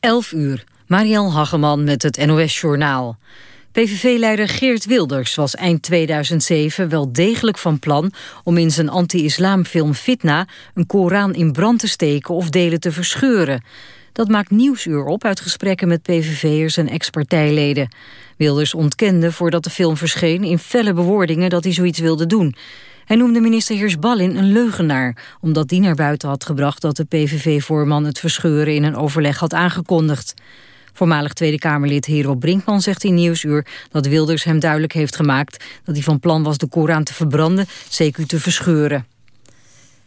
11 uur. Marielle Hageman met het NOS-journaal. PVV-leider Geert Wilders was eind 2007 wel degelijk van plan... om in zijn anti-islamfilm Fitna een Koran in brand te steken of delen te verscheuren. Dat maakt Nieuwsuur op uit gesprekken met PVV'ers en ex-partijleden. Wilders ontkende voordat de film verscheen in felle bewoordingen dat hij zoiets wilde doen... Hij noemde minister Heersballin een leugenaar... omdat die naar buiten had gebracht dat de PVV-voorman het verscheuren in een overleg had aangekondigd. Voormalig Tweede Kamerlid Hero Brinkman zegt in Nieuwsuur... dat Wilders hem duidelijk heeft gemaakt dat hij van plan was de Koran te verbranden... zeker te verscheuren.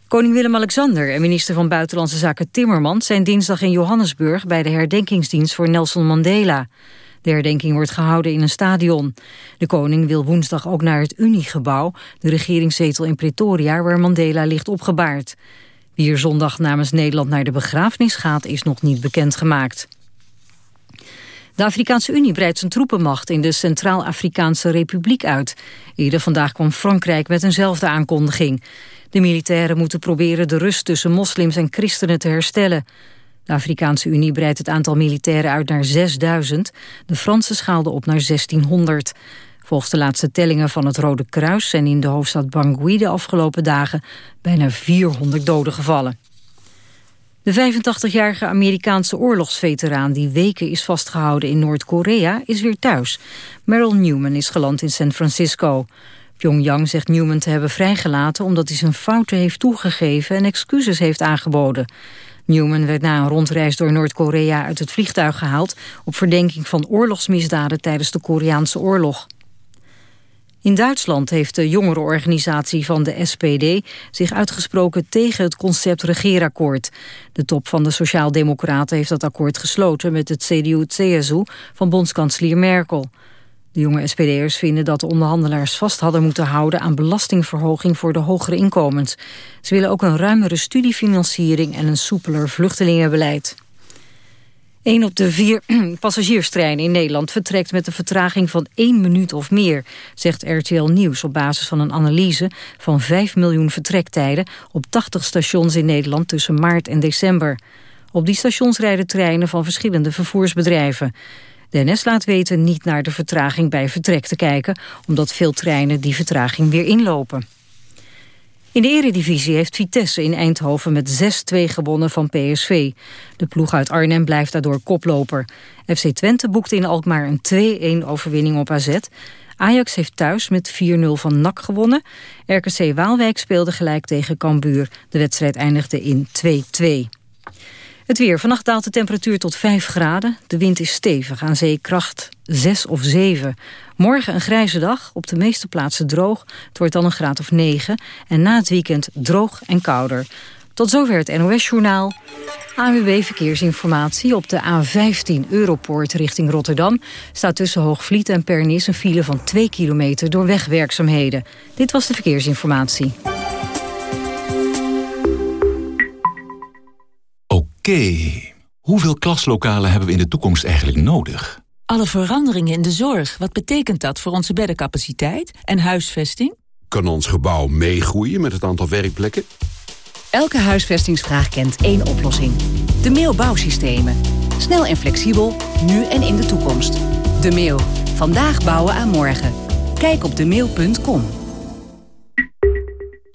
Koning Willem-Alexander en minister van Buitenlandse Zaken Timmermans... zijn dinsdag in Johannesburg bij de herdenkingsdienst voor Nelson Mandela... De herdenking wordt gehouden in een stadion. De koning wil woensdag ook naar het Uniegebouw, de regeringszetel in Pretoria, waar Mandela ligt opgebaard. Wie er zondag namens Nederland naar de begrafenis gaat, is nog niet bekendgemaakt. De Afrikaanse Unie breidt zijn troepenmacht in de Centraal-Afrikaanse Republiek uit. Eerder vandaag kwam Frankrijk met eenzelfde aankondiging. De militairen moeten proberen de rust tussen moslims en christenen te herstellen. De Afrikaanse Unie breidt het aantal militairen uit naar 6000. De Fransen schaalden op naar 1600. Volgens de laatste tellingen van het Rode Kruis... zijn in de hoofdstad Bangui de afgelopen dagen bijna 400 doden gevallen. De 85-jarige Amerikaanse oorlogsveteraan die weken is vastgehouden in Noord-Korea is weer thuis. Merrill Newman is geland in San Francisco. Pyongyang zegt Newman te hebben vrijgelaten omdat hij zijn fouten heeft toegegeven en excuses heeft aangeboden. Newman werd na een rondreis door Noord-Korea uit het vliegtuig gehaald... op verdenking van oorlogsmisdaden tijdens de Koreaanse oorlog. In Duitsland heeft de jongerenorganisatie van de SPD zich uitgesproken tegen het concept regeerakkoord. De top van de Sociaaldemocraten heeft dat akkoord gesloten met het CDU-CSU van bondskanselier Merkel. De jonge SPD'ers vinden dat de onderhandelaars vast hadden moeten houden aan belastingverhoging voor de hogere inkomens. Ze willen ook een ruimere studiefinanciering en een soepeler vluchtelingenbeleid. Een op de vier passagierstreinen in Nederland vertrekt met een vertraging van één minuut of meer, zegt RTL Nieuws op basis van een analyse van 5 miljoen vertrektijden op 80 stations in Nederland tussen maart en december. Op die stations rijden treinen van verschillende vervoersbedrijven. De NS laat weten niet naar de vertraging bij vertrek te kijken... omdat veel treinen die vertraging weer inlopen. In de eredivisie heeft Vitesse in Eindhoven met 6-2 gewonnen van PSV. De ploeg uit Arnhem blijft daardoor koploper. FC Twente boekte in Alkmaar een 2-1 overwinning op AZ. Ajax heeft thuis met 4-0 van NAC gewonnen. RKC Waalwijk speelde gelijk tegen Cambuur. De wedstrijd eindigde in 2-2. Het weer. Vannacht daalt de temperatuur tot 5 graden. De wind is stevig, aan zee kracht 6 of 7. Morgen een grijze dag, op de meeste plaatsen droog. Het wordt dan een graad of 9. En na het weekend droog en kouder. Tot zover het NOS-journaal. AWB Verkeersinformatie op de A15 Europoort richting Rotterdam... staat tussen Hoogvliet en Pernis een file van 2 kilometer door wegwerkzaamheden. Dit was de Verkeersinformatie. Oké, hoeveel klaslokalen hebben we in de toekomst eigenlijk nodig? Alle veranderingen in de zorg, wat betekent dat voor onze beddencapaciteit en huisvesting? Kan ons gebouw meegroeien met het aantal werkplekken? Elke huisvestingsvraag kent één oplossing. De Meo Bouwsystemen. Snel en flexibel, nu en in de toekomst. De Meo. Vandaag bouwen aan morgen. Kijk op demeel.com.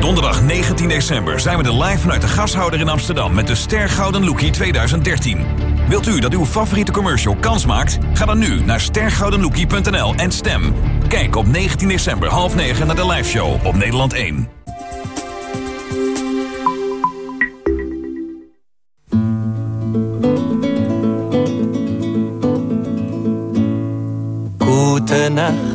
Donderdag 19 december zijn we er live vanuit de gashouder in Amsterdam met de Ster Gouden Lookie 2013. Wilt u dat uw favoriete commercial kans maakt? Ga dan nu naar stergoudenlookie.nl en stem. Kijk op 19 december half 9 naar de live show op Nederland 1. Gute Nacht.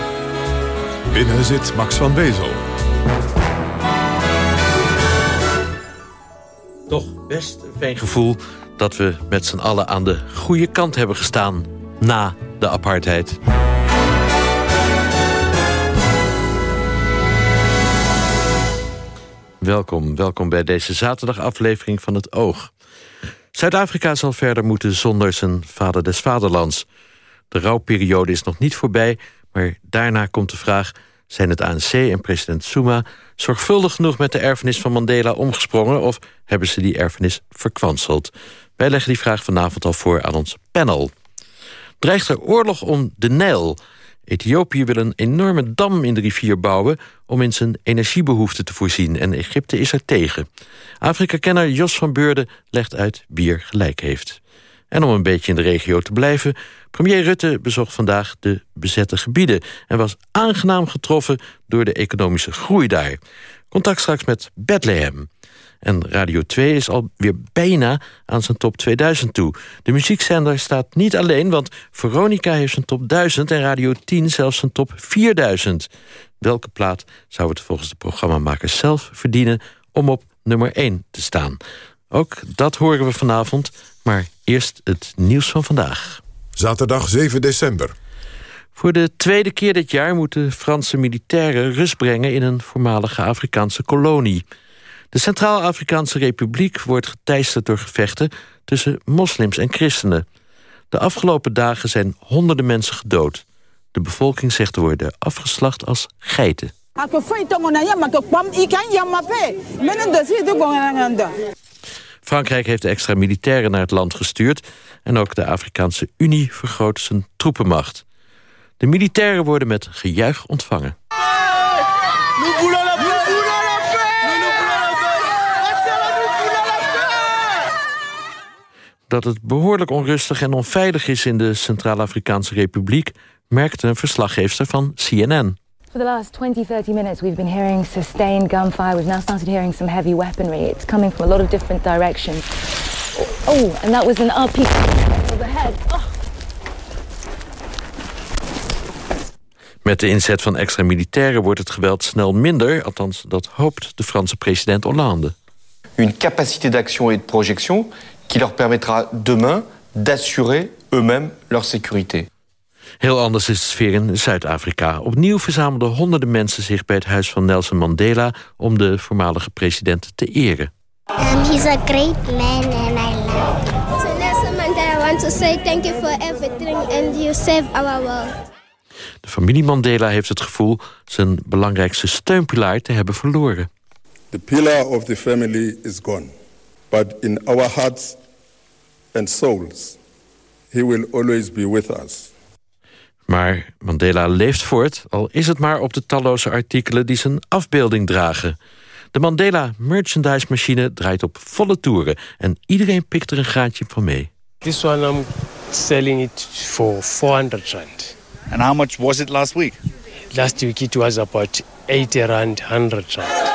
Binnen zit Max van Wezel. Toch best een fijn gevoel dat we met z'n allen aan de goede kant hebben gestaan... na de apartheid. Welkom, welkom bij deze zaterdagaflevering van Het Oog. Zuid-Afrika zal verder moeten zonder zijn vader des vaderlands. De rouwperiode is nog niet voorbij, maar daarna komt de vraag... zijn het ANC en president Zuma zorgvuldig genoeg met de erfenis van Mandela omgesprongen... of hebben ze die erfenis verkwanseld? Wij leggen die vraag vanavond al voor aan ons panel. Dreigt er oorlog om de Nijl... Ethiopië wil een enorme dam in de rivier bouwen... om in zijn energiebehoeften te voorzien. En Egypte is er tegen. Afrika-kenner Jos van Beurden legt uit wie er gelijk heeft. En om een beetje in de regio te blijven... premier Rutte bezocht vandaag de bezette gebieden... en was aangenaam getroffen door de economische groei daar. Contact straks met Bethlehem. En Radio 2 is alweer bijna aan zijn top 2000 toe. De muziekzender staat niet alleen, want Veronica heeft zijn top 1000... en Radio 10 zelfs zijn top 4000. Welke plaat zou het volgens de programmamakers zelf verdienen... om op nummer 1 te staan? Ook dat horen we vanavond, maar eerst het nieuws van vandaag. Zaterdag 7 december. Voor de tweede keer dit jaar moeten Franse militairen rust brengen... in een voormalige Afrikaanse kolonie... De Centraal-Afrikaanse Republiek wordt geteisterd door gevechten... tussen moslims en christenen. De afgelopen dagen zijn honderden mensen gedood. De bevolking zegt te worden afgeslacht als geiten. Frankrijk heeft extra militairen naar het land gestuurd... en ook de Afrikaanse Unie vergroot zijn troepenmacht. De militairen worden met gejuich ontvangen. Dat het behoorlijk onrustig en onveilig is in de Centraal-Afrikaanse Republiek... merkte een verslaggeefster van CNN. For the last 20, 30 minutes we've been hearing sustained gunfire. We've now started hearing some heavy weaponry. It's coming from a lot of different directions. Oh, and that was an RP overhead. Oh. Met de inzet van extra militairen wordt het geweld snel minder. Althans, dat hoopt de Franse president Hollande. Une capacité d'action et de projection qui leur permettra demain d'assurer eux-mêmes leur sécurité. Heel anders is de sfeer in Zuid-Afrika. Opnieuw verzamelden honderden mensen zich bij het huis van Nelson Mandela... om de voormalige president te eren. Um, he's a great man and I love him. So Nelson Mandela, I want to say thank you for everything and you save our world. De familie Mandela heeft het gevoel zijn belangrijkste steunpilaar te hebben verloren. The pillar of the family is gone. But in our hearts and souls, he will always be with us. Maar Mandela leeft voort, al is het maar op de talloze artikelen die zijn afbeelding dragen. De Mandela merchandise machine draait op volle toeren en iedereen pikt er een graantje van mee. This one I'm selling it for 400 rand. And how much was it last week? Last week it was about 80 rand, 100 rand.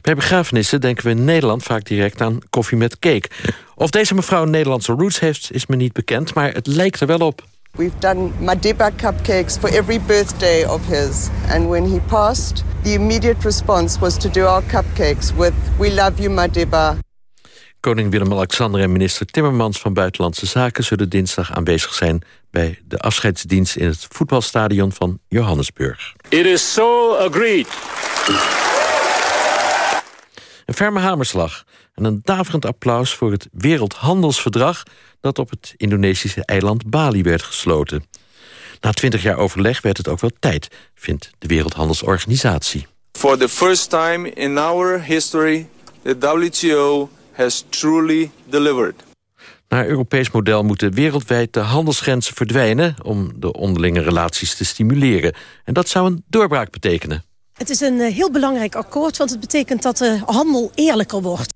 Bij begrafenissen denken we in Nederland vaak direct aan koffie met cake. Of deze mevrouw Nederlandse roots heeft, is me niet bekend, maar het lijkt er wel op. We've done Madiba cupcakes for every birthday of his. And when he passed, the immediate response was to do our cupcakes with We love you Madiba. Koning Willem-Alexander en minister Timmermans van Buitenlandse Zaken... zullen dinsdag aanwezig zijn bij de afscheidsdienst... in het voetbalstadion van Johannesburg. It is so agreed. Ferme hamerslag en een daverend applaus voor het Wereldhandelsverdrag... dat op het Indonesische eiland Bali werd gesloten. Na twintig jaar overleg werd het ook wel tijd, vindt de Wereldhandelsorganisatie. For the first time in our history, the WTO has truly delivered. Naar Europees model moeten wereldwijd de handelsgrenzen verdwijnen... om de onderlinge relaties te stimuleren. En dat zou een doorbraak betekenen. Het is een heel belangrijk akkoord, want het betekent dat de handel eerlijker wordt.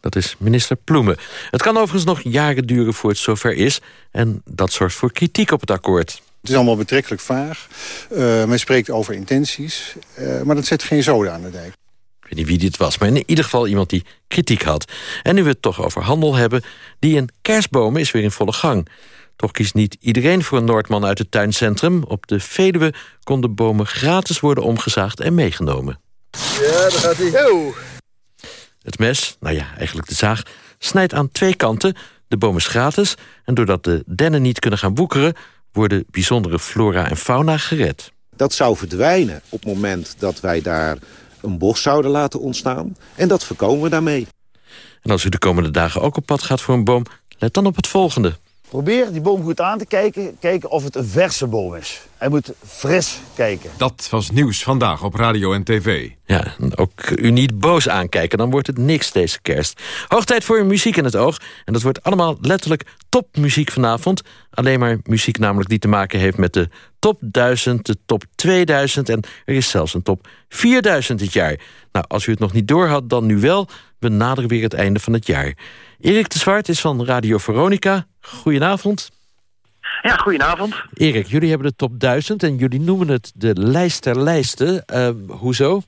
Dat is minister Ploemen. Het kan overigens nog jaren duren voor het zover is... en dat zorgt voor kritiek op het akkoord. Het is allemaal betrekkelijk vaag. Uh, men spreekt over intenties, uh, maar dat zet geen zoden aan de dijk. Ik weet niet wie dit was, maar in ieder geval iemand die kritiek had. En nu we het toch over handel hebben... die in kerstbomen is weer in volle gang. Toch kiest niet iedereen voor een Noordman uit het tuincentrum. Op de Veluwe konden bomen gratis worden omgezaagd en meegenomen. Ja, daar gaat hij. Het mes, nou ja, eigenlijk de zaag, snijdt aan twee kanten. De boom is gratis en doordat de dennen niet kunnen gaan woekeren... worden bijzondere flora en fauna gered. Dat zou verdwijnen op het moment dat wij daar een bos zouden laten ontstaan. En dat voorkomen we daarmee. En als u de komende dagen ook op pad gaat voor een boom... let dan op het volgende. Probeer die boom goed aan te kijken. Kijken of het een verse boom is. Hij moet fris kijken. Dat was nieuws vandaag op radio en tv. Ja, ook u niet boos aankijken, dan wordt het niks deze kerst. Hoog tijd voor muziek in het oog. En dat wordt allemaal letterlijk topmuziek vanavond. Alleen maar muziek namelijk die te maken heeft met de top 1000, de top 2000... en er is zelfs een top 4000 dit jaar. Nou, als u het nog niet door had, dan nu wel. We naderen weer het einde van het jaar. Erik de Zwart is van Radio Veronica. Goedenavond. Ja, goedenavond. Erik, jullie hebben de top 1000 en jullie noemen het de lijst der lijsten. Uh, hoezo?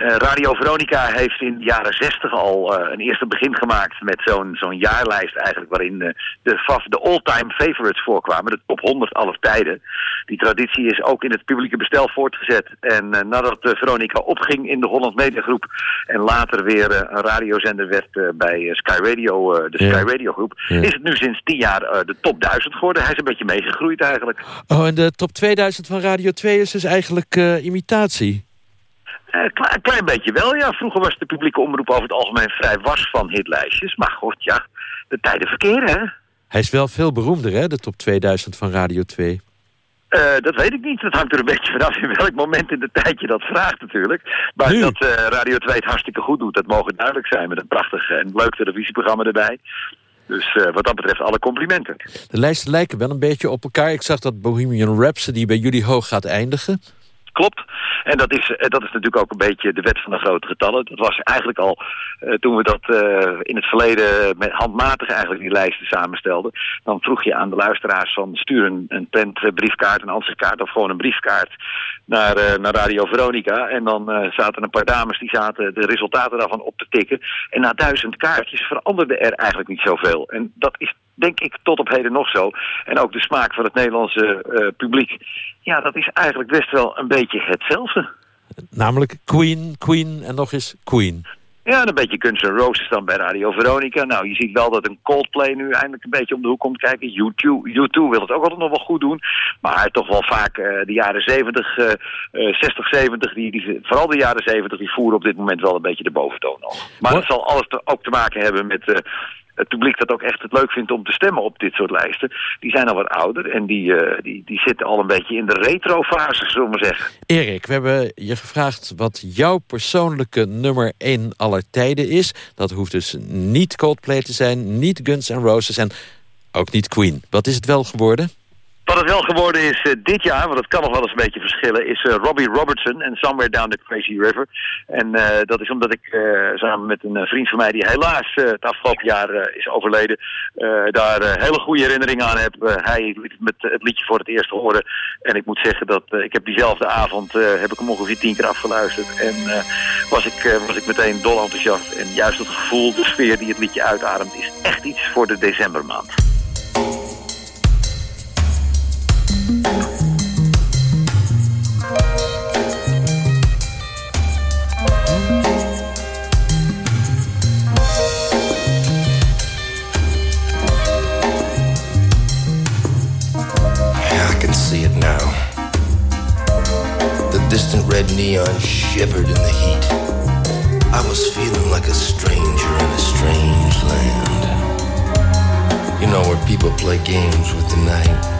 Uh, Radio Veronica heeft in de jaren 60 al uh, een eerste begin gemaakt met zo'n zo'n jaarlijst eigenlijk waarin uh, de, de all-time favorites voorkwamen, de top 100 aller tijden. Die traditie is ook in het publieke bestel voortgezet. En nadat Veronica opging in de Holland Media Groep en later weer een radiozender werd bij Sky Radio, de ja. Sky Radio Groep, ja. is het nu sinds 10 jaar de top 1000 geworden. Hij is een beetje meegegroeid eigenlijk. Oh, en de top 2000 van Radio 2 is dus eigenlijk imitatie? Uh, een klein beetje wel, ja. Vroeger was de publieke omroep over het algemeen vrij was van hitlijstjes. Maar goed, ja, de tijden verkeren, hè. Hij is wel veel beroemder, hè, de top 2000 van Radio 2. Uh, dat weet ik niet. Dat hangt er een beetje vanaf in welk moment in de tijd je dat vraagt natuurlijk. Maar nu. dat uh, Radio 2 het hartstikke goed doet, dat mogen duidelijk zijn. Met een prachtig en leuk televisieprogramma erbij. Dus uh, wat dat betreft alle complimenten. De lijsten lijken wel een beetje op elkaar. Ik zag dat Bohemian Rhapsody bij jullie hoog gaat eindigen. Klopt. En dat is, eh, dat is natuurlijk ook een beetje de wet van de grote getallen. Dat was eigenlijk al uh, toen we dat uh, in het verleden met handmatig eigenlijk die lijsten samenstelden. Dan vroeg je aan de luisteraars van stuur een, een briefkaart, een ansichtkaart of gewoon een briefkaart naar, naar Radio Veronica. En dan zaten een paar dames die zaten de resultaten daarvan op te tikken. En na duizend kaartjes veranderde er eigenlijk niet zoveel. En dat is denk ik tot op heden nog zo. En ook de smaak van het Nederlandse uh, publiek. Ja, dat is eigenlijk best wel een beetje hetzelfde. Namelijk Queen, Queen en nog eens Queen. Ja, een beetje Guns N' Roses dan bij Radio Veronica. Nou, je ziet wel dat een Coldplay nu eindelijk een beetje om de hoek komt kijken. U2, U2 wil het ook altijd nog wel goed doen. Maar toch wel vaak uh, de jaren 70, uh, 60, 70, die, die, vooral de jaren 70, die voeren op dit moment wel een beetje de boventoon nog. Maar dat zal alles te, ook te maken hebben met uh, het publiek dat ook echt het leuk vindt om te stemmen op dit soort lijsten, die zijn al wat ouder en die, uh, die, die zitten al een beetje in de retro-fase, zullen we maar zeggen. Erik, we hebben je gevraagd wat jouw persoonlijke nummer 1 aller tijden is. Dat hoeft dus niet Coldplay te zijn, niet Guns N' Roses en ook niet Queen. Wat is het wel geworden? Wat het wel geworden is uh, dit jaar, want dat kan nog wel eens een beetje verschillen, is uh, Robbie Robertson en Somewhere Down the Crazy River. En uh, dat is omdat ik samen met een vriend van mij, die helaas het afgelopen jaar is overleden, daar hele goede herinneringen aan heb. hij liet met het liedje voor het eerst horen. En ik moet zeggen dat ik heb diezelfde avond, heb ik hem ongeveer tien keer afgeluisterd. En was, ik, was ik meteen dol enthousiast. En juist het gevoel, de sfeer die het liedje uitademt, is echt iets voor de decembermaand. People play games with the night.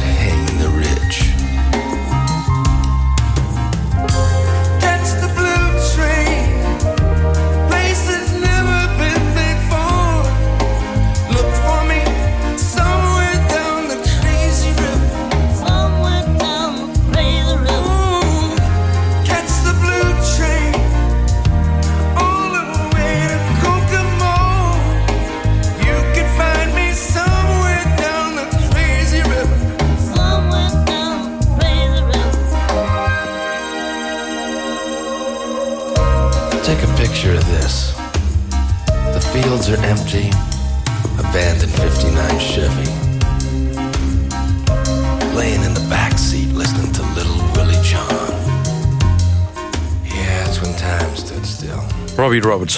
hang the rich.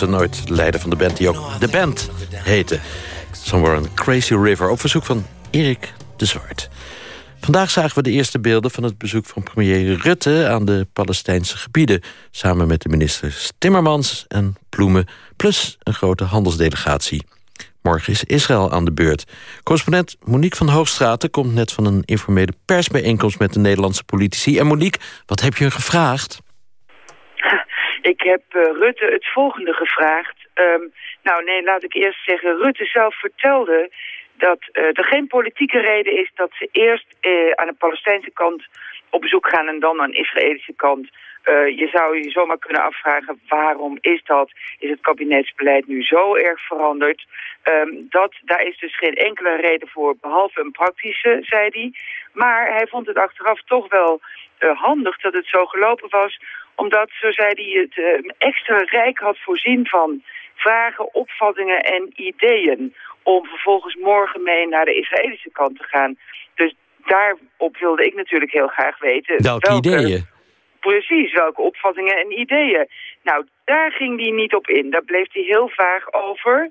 Robertson, ooit leider van de band die ook de band heette. Somewhere on Crazy River, op verzoek van Erik de Zwart. Vandaag zagen we de eerste beelden van het bezoek van premier Rutte... aan de Palestijnse gebieden, samen met de ministers Timmermans en Ploemen... plus een grote handelsdelegatie. Morgen is Israël aan de beurt. Correspondent Monique van Hoogstraten komt net van een informele persbijeenkomst... met de Nederlandse politici. En Monique, wat heb je gevraagd? Ik heb eh, Rutte het volgende gevraagd. Ehm, nou nee, laat ik eerst zeggen, Rutte zelf vertelde dat eh, er geen politieke reden is dat ze eerst eh, aan de Palestijnse kant op bezoek gaan en dan aan de Israëlische kant. Je zou je zomaar kunnen afvragen waarom is dat? Is het kabinetsbeleid nu zo erg veranderd? Ehm, dat, daar is dus geen enkele reden voor, behalve een praktische, zei hij. Maar hij vond het achteraf toch wel handig dat het zo gelopen was, omdat, zo zei hij, het eh, extra rijk had voorzien van vragen, opvattingen en ideeën om vervolgens morgen mee naar de Israëlische kant te gaan. Dus daarop wilde ik natuurlijk heel graag weten... Welke ideeën? Precies, welke opvattingen en ideeën. Nou, daar ging hij niet op in. Daar bleef hij heel vaag over.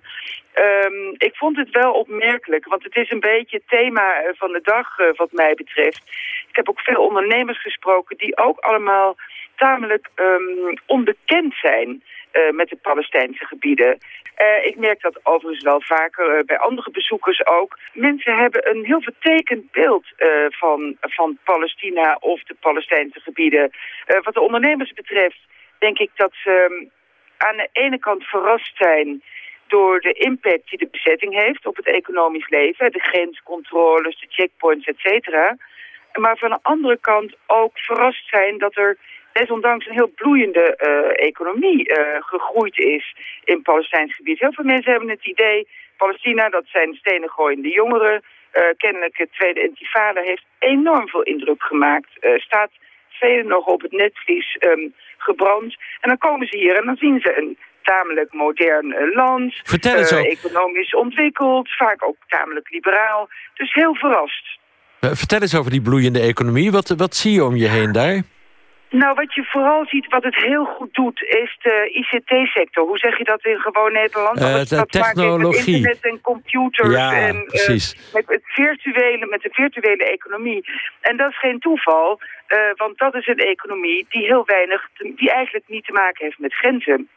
Ehm, ik vond het wel opmerkelijk, want het is een beetje het thema eh, van de dag eh, wat mij betreft. Ik heb ook veel ondernemers gesproken die ook allemaal tamelijk ehm, onbekend zijn eh, met de Palestijnse gebieden. Eh, ik merk dat overigens wel vaker eh, bij andere bezoekers ook. Mensen hebben een heel vertekend beeld van, van Palestina of de Palestijnse gebieden. Wat de ondernemers betreft denk ik dat ze ehm, aan de ene kant verrast zijn door de impact die de bezetting heeft op het economisch leven. De grenscontroles, de checkpoints, et cetera. Maar van de andere kant ook verrast zijn dat er desondanks een heel bloeiende eh, economie eh, gegroeid is in het Palestijns gebied. Heel veel mensen hebben het idee, Palestina, dat zijn stenen gooiende jongeren. Eh, kennelijk het Tweede Intifada heeft enorm veel indruk gemaakt. staat velen nog op het netvlies ehm, gebrand. En dan komen ze hier en dan zien ze een tamelijk modern land. Vertel. Economisch ontwikkeld, vaak ook tamelijk liberaal. Dus heel verrast. vertel eens over die bloeiende economie. Wat, wat zie je om je heen daar? Nou, wat je vooral ziet, wat het heel goed doet, is de ICT-sector. Hoe zeg je dat in gewoon Nederland? Uh, Alles de wat te maken heeft met technologie. internet en computers. Ja, en, eh, precies. met, het virtuele, met de virtuele economie. En dat is geen toeval, eh, want dat is een economie die heel weinig, die eigenlijk niet te maken heeft met grenzen.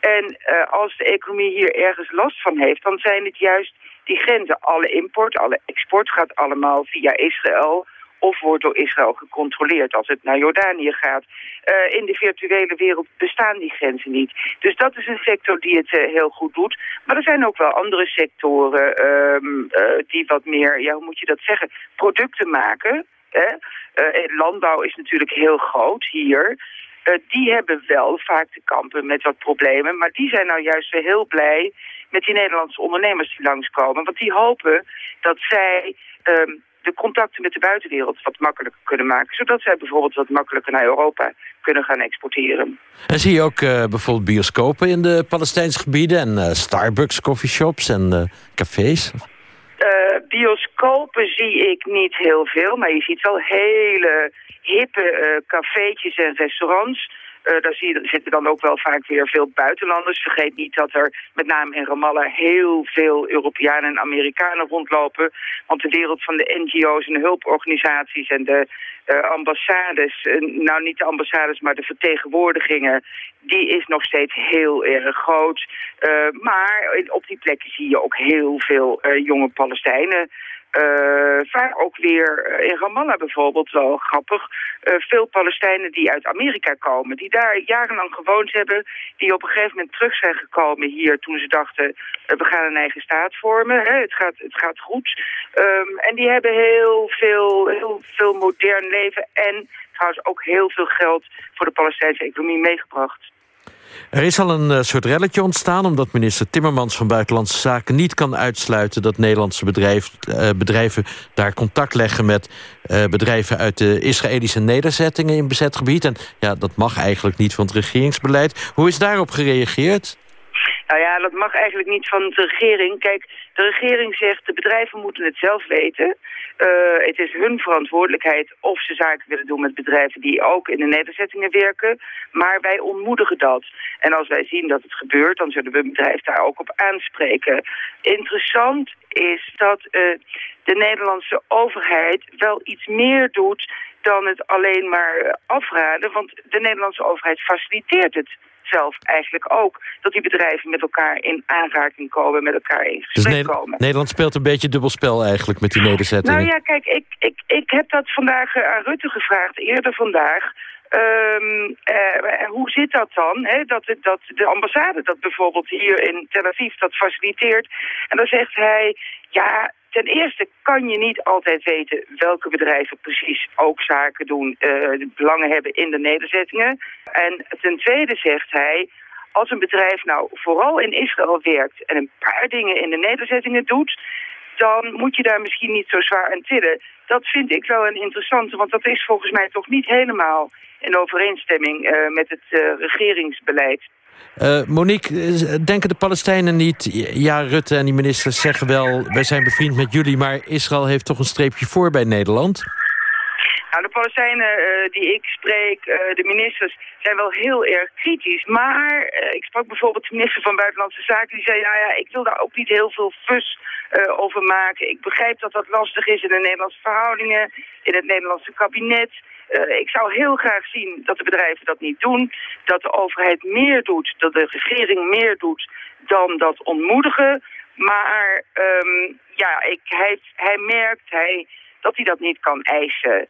En als de economie hier ergens last van heeft, dan zijn het juist die grenzen. Alle import, alle export gaat allemaal via Israël of wordt door Israël gecontroleerd als het naar Jordanië gaat. Eh, in de virtuele wereld bestaan die grenzen niet. Dus dat is een sector die het eh, heel goed doet. Maar er zijn ook wel andere sectoren ehm, eh, die wat meer, ja, hoe moet je dat zeggen, producten maken. Hè? Landbouw is natuurlijk heel groot hier. Die hebben wel vaak te kampen met wat problemen. Maar die zijn nou juist weer heel blij met die Nederlandse ondernemers die langskomen. Want die hopen dat zij ehm, de contacten met de buitenwereld wat makkelijker kunnen maken. Zodat zij bijvoorbeeld wat makkelijker naar Europa kunnen gaan exporteren. En zie je ook eh, bijvoorbeeld bioscopen in de Palestijnse gebieden... en eh, Starbucks, coffeeshops en eh, cafés? Bioscopen zie ik niet heel veel, maar je ziet wel hele hippe cafeetjes en restaurants. Uh, daar zie je, zitten dan ook wel vaak weer veel buitenlanders. Vergeet niet dat er met name in Ramallah heel veel Europeanen en Amerikanen rondlopen. Want de wereld van de NGO's en de hulporganisaties en de uh, ambassades, uh, nou niet de ambassades, maar de vertegenwoordigingen, die is nog steeds heel erg groot. Maar op die plekken zie je ook heel veel jonge Palestijnen vaak ook weer eh, in Ramallah bijvoorbeeld, wel grappig, uh, veel Palestijnen die uit Amerika komen, die daar jarenlang gewoond hebben, die op een gegeven moment terug zijn gekomen hier toen ze dachten, we gaan een eigen staat vormen, hè, het, gaat, het gaat goed. Um, en die hebben heel veel, heel veel modern leven en trouwens ook heel veel geld voor de Palestijnse economie meegebracht. Er is al een uh, soort relletje ontstaan... omdat minister Timmermans van Buitenlandse Zaken niet kan uitsluiten... dat Nederlandse uh, bedrijven daar contact leggen met uh, bedrijven... uit de Israëlische nederzettingen in bezet gebied. En ja, dat mag eigenlijk niet van het regeringsbeleid. Hoe is daarop gereageerd? Nou ja, dat mag eigenlijk niet van de regering. Kijk, de regering zegt de bedrijven moeten het zelf weten. Uh, het is hun verantwoordelijkheid of ze zaken willen doen met bedrijven die ook in de nederzettingen werken. Maar wij ontmoedigen dat. En als wij zien dat het gebeurt, dan zullen we een bedrijf daar ook op aanspreken. Interessant is dat uh, de Nederlandse overheid wel iets meer doet dan het alleen maar afraden. Want de Nederlandse overheid faciliteert het zelf eigenlijk ook. Dat die bedrijven met elkaar in aanraking komen, met elkaar in gesprek dus ne komen. Nederland speelt een beetje dubbelspel eigenlijk met die nederzettingen. Nou ja, kijk, ik, ik, ik heb dat vandaag uh, aan Rutte gevraagd, eerder vandaag. Um, uh, hoe zit dat dan? Dat, dat de ambassade dat bijvoorbeeld hier in Tel Aviv dat faciliteert. En dan zegt hij, ja, ten eerste kan je niet altijd weten welke bedrijven precies ook zaken doen, uh, belangen hebben in de nederzettingen. En ten tweede zegt hij, als een bedrijf nou vooral in Israël werkt en een paar dingen in de nederzettingen doet, dan moet je daar misschien niet zo zwaar aan tillen. Dat vind ik wel een interessante, want dat is volgens mij toch niet helemaal in overeenstemming uh, met het uh, regeringsbeleid. Uh, Monique, denken de Palestijnen niet... ja, Rutte en die ministers zeggen wel... wij zijn bevriend met jullie, maar Israël heeft toch een streepje voor bij Nederland? Nou, de Palestijnen uh, die ik spreek, uh, de ministers, zijn wel heel erg kritisch. Maar ik sprak bijvoorbeeld de minister van Buitenlandse Zaken... die zei, nou ja, ik wil daar ook niet heel veel fus over maken. Ik begrijp dat dat lastig is in de Nederlandse verhoudingen... in het Nederlandse kabinet... Uh, ik zou heel graag zien dat de bedrijven dat niet doen. Dat de overheid meer doet, dat de regering meer doet dan dat ontmoedigen. Maar um, ja, ik, hij, hij merkt hij, dat hij dat niet kan eisen.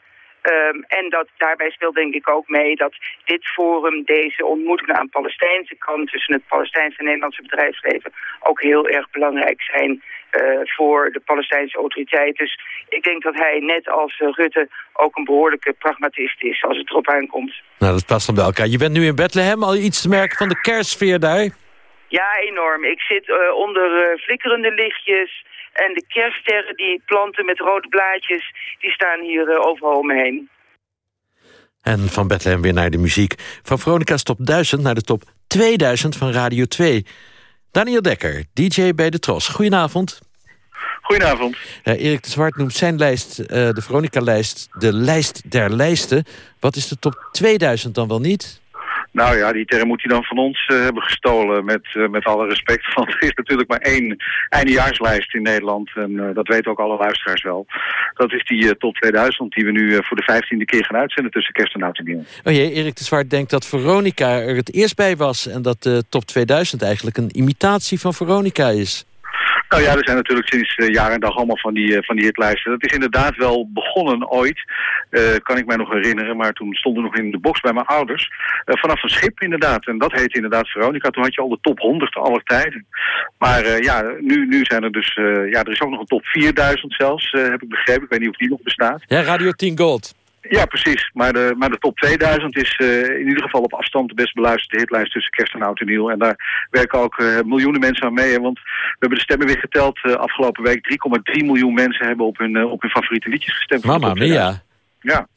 Um, en dat daarbij speelt denk ik ook mee dat dit forum, deze ontmoetingen aan de Palestijnse kant tussen het Palestijnse en Nederlandse bedrijfsleven ook heel erg belangrijk zijn uh, voor de Palestijnse autoriteit. Dus ik denk dat hij net als uh, Rutte ook een behoorlijke pragmatist is als het erop aankomt. Nou, dat past dan bij elkaar. Je bent nu in Bethlehem, al iets te merken van de kerstsfeer daar? Ja, enorm. Ik zit uh, onder flikkerende lichtjes en de kerststerren, die planten met rode blaadjes, die staan hier uh, overal om me heen. En van Bethlehem weer naar de muziek. Van Veronica's top 1000 naar de top 2000 van Radio 2. Daniel Dekker, DJ bij de Tros. Goedenavond. Goedenavond. Uh, Erik de Zwart noemt zijn lijst, uh, de Veronica-lijst, de lijst der lijsten. Wat is de top 2000 dan wel niet? Nou ja, die term moet hij dan van ons uh, hebben gestolen, met, uh, met alle respect. Want er is natuurlijk maar één eindejaarslijst in Nederland. En uh, dat weten ook alle luisteraars wel. Dat is die top 2000 die we nu voor de vijftiende keer gaan uitzenden tussen kerst en oud en nieuw. Oh jee, Erik de Zwart denkt dat Veronica er het eerst bij was... en dat de top 2000 eigenlijk een imitatie van Veronica is. Nou ja, er zijn natuurlijk sinds uh, jaar en dag allemaal van die, uh, van die hitlijsten. Dat is inderdaad wel begonnen ooit, uh, kan ik mij nog herinneren. Maar toen stond er nog in de box bij mijn ouders. vanaf een schip inderdaad. En dat heette inderdaad Veronica. Toen had je al de top 100 aller tijden. Maar ja, nu, nu zijn er dus... ja, er is ook nog een top 4000 zelfs, heb ik begrepen. Ik weet niet of die nog bestaat. Ja, Radio 10 Gold. Ja, precies. Maar de, maar de top 2000 is uh, in ieder geval op afstand de best beluisterde hitlijst tussen kerst en oud en nieuw. En daar werken ook uh, miljoenen mensen aan mee. Want we hebben de stemmen weer geteld uh, afgelopen week. 3,3 miljoen mensen hebben op hun, op hun favoriete liedjes gestemd. Mama mia. Ja.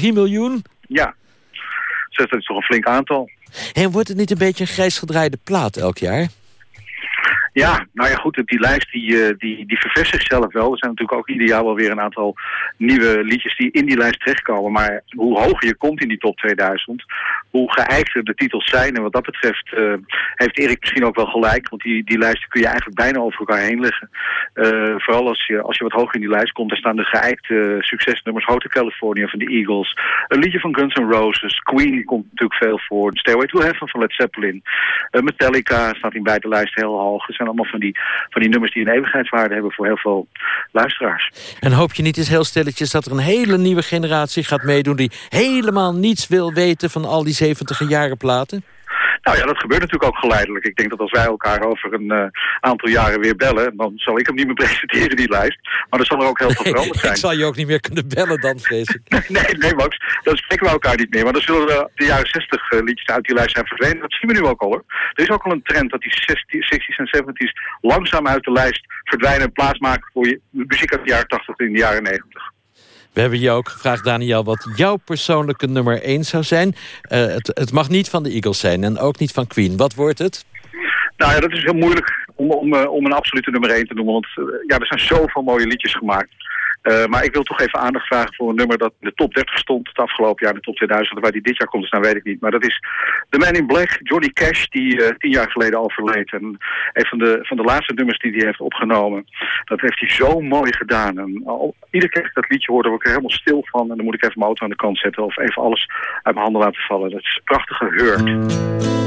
3,3 miljoen? Ja. Dus dat is toch een flink aantal. En wordt het niet een beetje een grijs gedraaide plaat elk jaar? Ja, nou ja, goed, die lijst die, eh, die, die zichzelf wel. Er zijn natuurlijk ook ieder jaar wel weer een aantal nieuwe liedjes die in die lijst terechtkomen. Maar hoe hoger je komt in die top 2000, hoe geëikter de titels zijn. En wat dat betreft uh, heeft Erik misschien ook wel gelijk. Want die, die lijsten kun je eigenlijk bijna over elkaar heen leggen. Uh, vooral als je, als je wat hoger in die lijst komt, daar staan de geëikte succesnummers. Hotel California van de Eagles. Een liedje van Guns N' Roses. Queen komt natuurlijk veel voor. Stairway to Heaven van Led Zeppelin. Metallica staat in beide lijsten heel hoog. Er zijn allemaal van die, van die nummers die een eeuwigheidswaarde hebben voor heel veel luisteraars. En hoop je niet eens heel stilletjes dat er een hele nieuwe generatie gaat meedoen... die helemaal niets wil weten van al die 70 jaren platen? Nou ja, dat gebeurt natuurlijk ook geleidelijk. Ik denk dat als wij elkaar over een uh, aantal jaren weer bellen... dan zal ik hem niet meer presenteren, die lijst. Maar er zal er ook heel veel veranderd zijn. ik zal je ook niet meer kunnen bellen dan, vrees ik. nee, nee, Max. Dan spreken we elkaar niet meer. Maar dan zullen de jaren 60 uh, liedjes uit die lijst zijn verdwenen. Dat zien we nu ook al, hoor. Er is ook al een trend dat die 60s en 70s langzaam uit de lijst verdwijnen... en plaatsmaken voor je muziek uit de jaren 80 en de jaren 90. We hebben je ook gevraagd, Daniel, wat jouw persoonlijke nummer 1 zou zijn. Uh, het, het, mag niet van de Eagles zijn en ook niet van Queen. Wat wordt het? Nou ja, dat is heel moeilijk om, om, om een absolute nummer 1 te noemen. Want uh, ja, er zijn zoveel mooie liedjes gemaakt. Uh, maar ik wil toch even aandacht vragen voor een nummer dat in de top 30 stond het afgelopen jaar, in de top 2000. Waar die dit jaar komt, dus nou weet ik niet. Maar dat is The Man in Black, Johnny Cash, die uh, tien jaar geleden overleed. En een van de, van de laatste nummers die hij heeft opgenomen, dat heeft hij zo mooi gedaan. En al, iedere keer dat ik dat liedje hoorde, word ik er helemaal stil van. En dan moet ik even mijn auto aan de kant zetten of even alles uit mijn handen laten vallen. Dat is een prachtige hurt.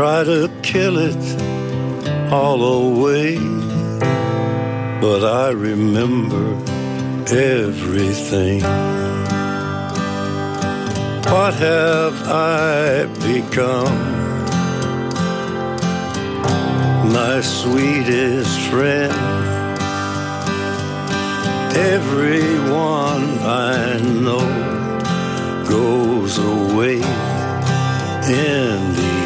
Try to kill it all away, but I remember everything. What have I become? My sweetest friend. Everyone I know goes away in the.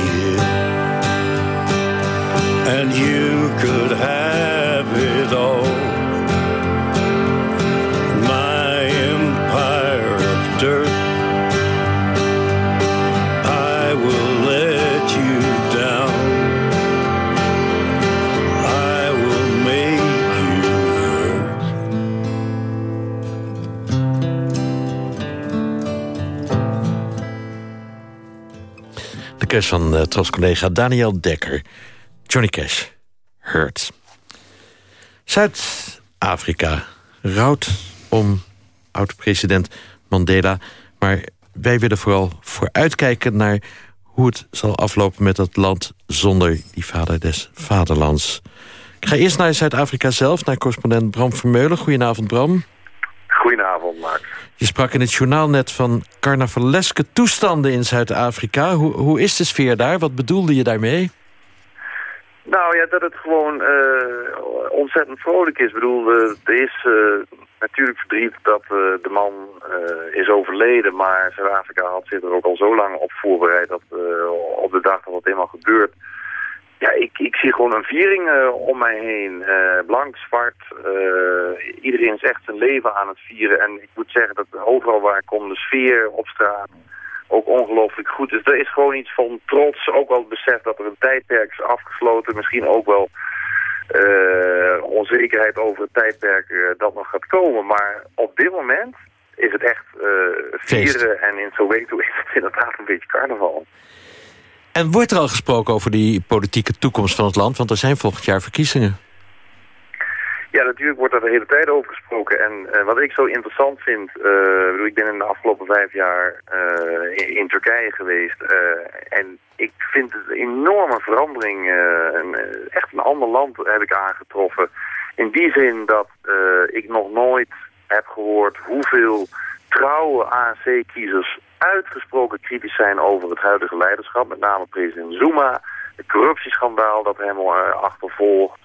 And you could have it all. My empire of dirt. I will let you down. I will make you hurt. De kerst van uh, Tros-collega Daniel Dekker. Johnny Cash. Hurt. Zuid-Afrika rouwt om oud-president Mandela. Maar wij willen vooral vooruitkijken naar hoe het zal aflopen met dat land zonder die vader des vaderlands. Ik ga eerst naar Zuid-Afrika zelf, naar correspondent Bram Vermeulen. Goedenavond, Bram. Goedenavond, Max. Je sprak in het journaal net van carnavaleske toestanden in Zuid-Afrika. Hoe, hoe is de sfeer daar? Wat bedoelde je daarmee? Nou ja, dat het gewoon uh, ontzettend vrolijk is. Ik bedoel, uh, er is uh, natuurlijk verdriet dat de man is overleden. Maar Zuid-Afrika had zich er ook al zo lang op voorbereid dat op de dag dat het helemaal gebeurt. Ja, ik, ik zie gewoon een viering om mij heen. blank, zwart. iedereen is echt zijn leven aan het vieren. En ik moet zeggen dat overal waar ik kom, de sfeer op straat ook ongelooflijk goed is. Er is gewoon iets van trots, ook wel het besef dat er een tijdperk is afgesloten. Misschien ook wel uh, onzekerheid over het tijdperk uh, dat nog gaat komen. Maar op dit moment is het echt uh, vieren en in Soweto is het inderdaad een beetje carnaval. En wordt er al gesproken over die politieke toekomst van het land? Want er zijn volgend jaar verkiezingen. Ja, natuurlijk wordt daar de hele tijd over gesproken. En uh, wat ik zo interessant vind, uh, ik ben in de afgelopen vijf jaar in, in, Turkije geweest. en ik vind het een enorme verandering. Een, echt een ander land heb ik aangetroffen. In die zin dat ik nog nooit heb gehoord hoeveel trouwe ANC-kiezers uitgesproken kritisch zijn over het huidige leiderschap. Met name president Zuma, het corruptieschandaal dat hem achtervolgt.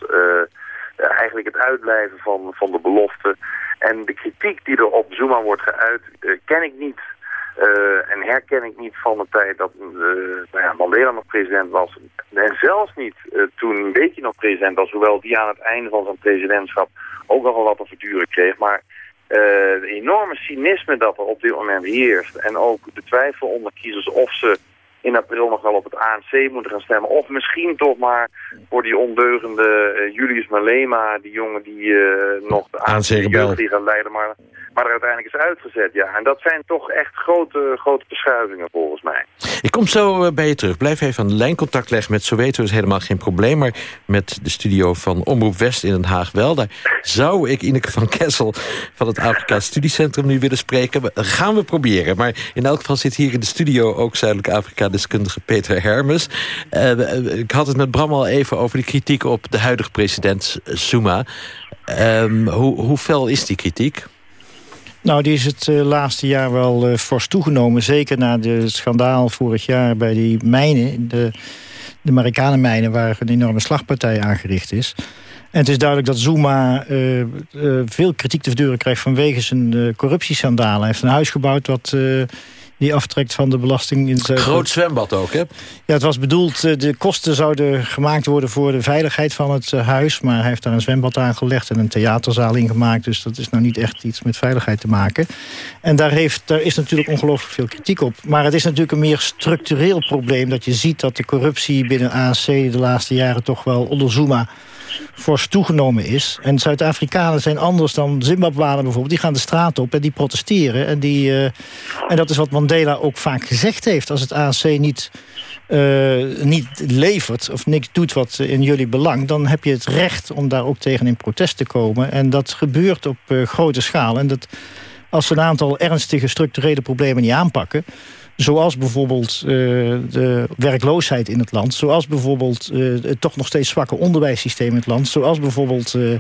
Eigenlijk het uitblijven van, van de beloften. En de kritiek die er op Zuma wordt geuit, ken ik niet uh, en herken ik niet van de tijd dat uh, nou ja, Mandela nog president was. En zelfs niet uh, toen Mbeki nog president was. Hoewel die aan het einde van zijn presidentschap ook nogal wat te verduren kreeg. Maar het enorme cynisme dat er op dit moment heerst. En ook de twijfel onder kiezers of ze in april nog wel op het ANC moeten gaan stemmen. Of misschien toch maar voor die ondeugende uh, Julius Malema, die jongen die uh, nog de ANC gaat leiden. Maar maar er uiteindelijk is uitgezet, ja. En dat zijn toch echt grote, grote verschuivingen volgens mij. Ik kom zo eh, bij je terug. Blijf even aan lijncontact leggen met Soweto, is helemaal geen probleem. Maar met de studio van Omroep West in Den Haag wel. Daar zou ik Ineke van Kessel van het Afrika Studiecentrum nu willen spreken. Dat gaan we proberen. Maar in elk geval zit hier in de studio ook Zuidelijk Afrika-deskundige Peter Hermes. Uh, ik had het met Bram al even over de kritiek op de huidige president Zuma. Um, hoe, hoe fel is die kritiek? Nou, die is het uh, laatste jaar wel uh, fors toegenomen. Zeker na de schandaal vorig jaar bij die mijnen, de, de Marikkanenmijnen... waar een enorme slagpartij aangericht is. En het is duidelijk dat Zuma uh, veel kritiek te verduren krijgt... vanwege zijn corruptieschandalen. Hij heeft een huis gebouwd wat die aftrekt van de belasting. In zijn... Groot zwembad ook, hè? Ja, het was bedoeld, eh, de kosten zouden gemaakt worden voor de veiligheid van het eh, huis. Maar hij heeft daar een zwembad aangelegd en een theaterzaal in gemaakt. Dus dat is nou niet echt iets met veiligheid te maken. En daar, heeft, daar is natuurlijk ongelooflijk veel kritiek op. Maar het is natuurlijk een meer structureel probleem. Dat je ziet dat de corruptie binnen ANC de laatste jaren toch wel onder Zuma fors toegenomen is. En Zuid-Afrikanen zijn anders dan Zimbabwanen bijvoorbeeld. Die gaan de straat op en die protesteren. En, die, uh, en dat is wat Mandela ook vaak gezegd heeft. Als het ANC niet, uh, niet levert of niks doet wat in jullie belang... dan heb je het recht om daar ook tegen in protest te komen. En dat gebeurt op uh, grote schaal. En dat als ze een aantal ernstige structurele problemen niet aanpakken Zoals bijvoorbeeld uh, de werkloosheid in het land. Zoals bijvoorbeeld uh, het toch nog steeds zwakke onderwijssysteem in het land. Zoals bijvoorbeeld uh,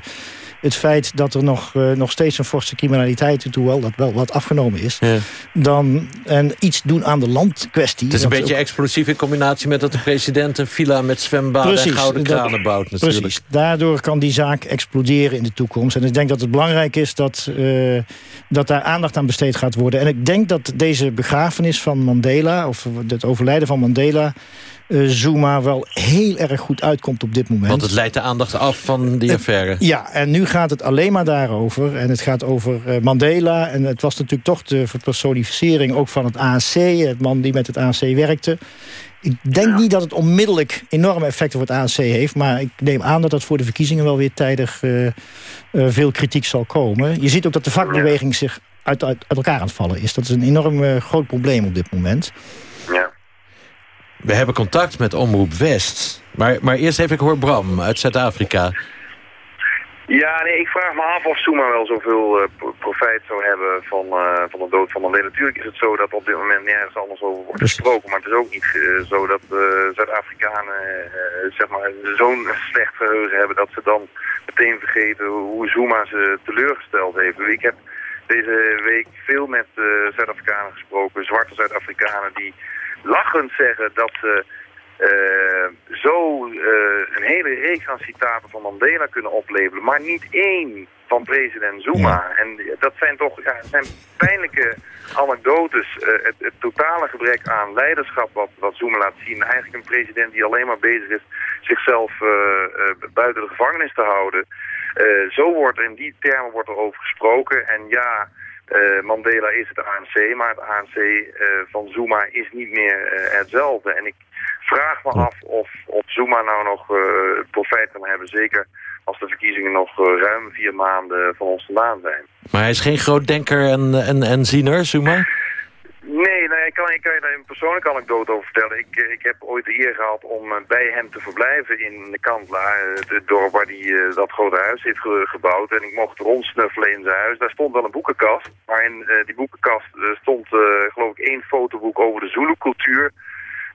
het feit dat er nog, nog steeds een forse criminaliteit... hoewel dat wel wat afgenomen is. Ja. Dan, en iets doen aan de landkwestie. Het is een beetje ook... explosief in combinatie met dat de president... een villa met zwembaden en gouden kranen bouwt natuurlijk. Precies. Daardoor kan die zaak exploderen in de toekomst. En ik denk dat het belangrijk is dat, dat daar aandacht aan besteed gaat worden. En ik denk dat deze begrafenis van Mandela, of het overlijden van Mandela... Uh, Zuma wel heel erg goed uitkomt op dit moment. Want het leidt de aandacht af van die affaire. ja, en nu gaat het alleen maar daarover. En het gaat over uh, Mandela. En het was natuurlijk toch de verpersonificering ook van het ANC. Het man die met het ANC werkte. Ik denk niet dat het onmiddellijk enorme effecten voor het ANC heeft. Maar ik neem aan dat dat voor de verkiezingen wel weer tijdig uh, veel kritiek zal komen. Je ziet ook dat de vakbeweging zich uit, uit, uit elkaar aan het vallen is. Dat is een enorm uh, groot probleem op dit moment. Ja. We hebben contact met Omroep West. Maar, maar eerst even, ik hoor Bram uit Zuid-Afrika. Ja, nee, ik vraag me af of Zuma wel zoveel uh, profijt zou hebben van, uh, van de dood van Mandela. Natuurlijk is het zo dat op dit moment nergens anders over wordt gesproken. Maar het is ook niet uh, zo dat Zuid-Afrikanen zeg maar, zo'n slecht geheugen hebben... dat ze dan meteen vergeten hoe Zuma ze teleurgesteld heeft. Ik heb deze week veel met Zuid-Afrikanen gesproken, zwarte Zuid-Afrikanen... die lachend zeggen dat ze uh, zo uh, een hele reeks aan citaten van Mandela kunnen opleveren, maar niet één van president Zuma. En dat zijn toch ja, zijn pijnlijke anekdotes. Uh, het, het, totale gebrek aan leiderschap wat, wat Zuma laat zien. Eigenlijk een president die alleen maar bezig is zichzelf buiten de gevangenis te houden. zo wordt er in die termen wordt er over gesproken. En ja, uh, Mandela is het ANC, maar het ANC uh, van Zuma is niet meer uh, hetzelfde. En ik vraag me af of, of Zuma nou nog profijt kan hebben. Zeker als de verkiezingen nog ruim vier maanden van ons vandaan zijn. Maar hij is geen groot denker en, en, en ziener, Zuma? Nee, nee ik, kan, ik kan je daar een persoonlijke anekdote over vertellen. Ik, eh, ik heb ooit de eer gehad om eh, bij hem te verblijven in de Kantla, het eh, dorp waar hij dat grote huis heeft gebouwd. En ik mocht rondsnuffelen in zijn huis. Daar stond wel een boekenkast, maar in die boekenkast stond geloof ik één fotoboek over de Zulu-cultuur.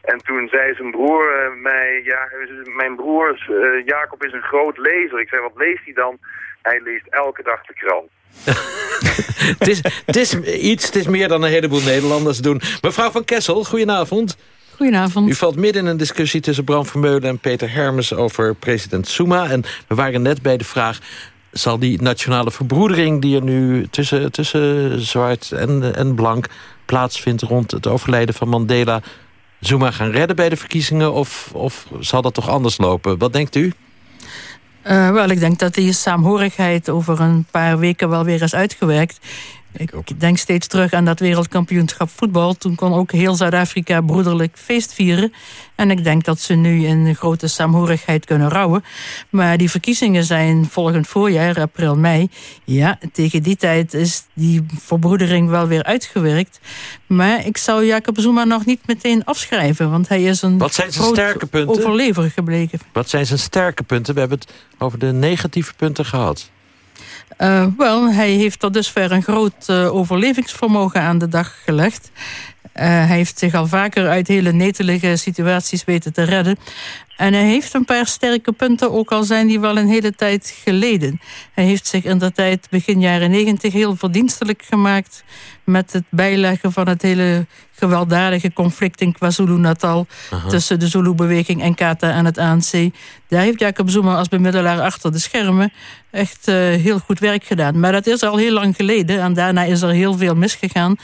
En toen zei zijn broer mij, ja, mijn broer Jacob is een groot lezer. Ik zei, wat leest hij dan? Hij leest elke dag de krant. het, is, het is iets, het is meer dan een heleboel Nederlanders doen. Mevrouw van Kessel, goedenavond. Goedenavond. U valt midden in een discussie tussen Bram Vermeulen en Peter Hermes over president Zuma. En we waren net bij de vraag, zal die nationale verbroedering... die er nu tussen, tussen zwart en, en blank plaatsvindt rond het overlijden van Mandela... Zuma gaan redden bij de verkiezingen of, of zal dat toch anders lopen? Wat denkt u? Uh, wel, ik denk dat die saamhorigheid over een paar weken wel weer is uitgewerkt. Ik denk steeds terug aan dat wereldkampioenschap voetbal. Toen kon ook heel Zuid-Afrika broederlijk feest vieren. En ik denk dat ze nu in grote saamhorigheid kunnen rouwen. Maar die verkiezingen zijn volgend voorjaar, april, mei. Ja, tegen die tijd is die verbroedering wel weer uitgewerkt. Maar ik zou Jacob Zuma nog niet meteen afschrijven. Want hij is een Wat zijn zijn sterke punten? overlever gebleken. Wat zijn zijn sterke punten? We hebben het over de negatieve punten gehad. Uh, wel, hij heeft tot dusver een groot uh, overlevingsvermogen aan de dag gelegd. Uh, hij heeft zich al vaker uit hele netelige situaties weten te redden. En hij heeft een paar sterke punten, ook al zijn die wel een hele tijd geleden. Hij heeft zich in de tijd begin jaren negentig heel verdienstelijk gemaakt... met het bijleggen van het hele gewelddadige conflict in KwaZulu-Natal... tussen de Zulu-beweging en Kata en het ANC. Daar heeft Jacob Zuma als bemiddelaar achter de schermen... echt uh, heel goed werk gedaan. Maar dat is al heel lang geleden en daarna is er heel veel misgegaan.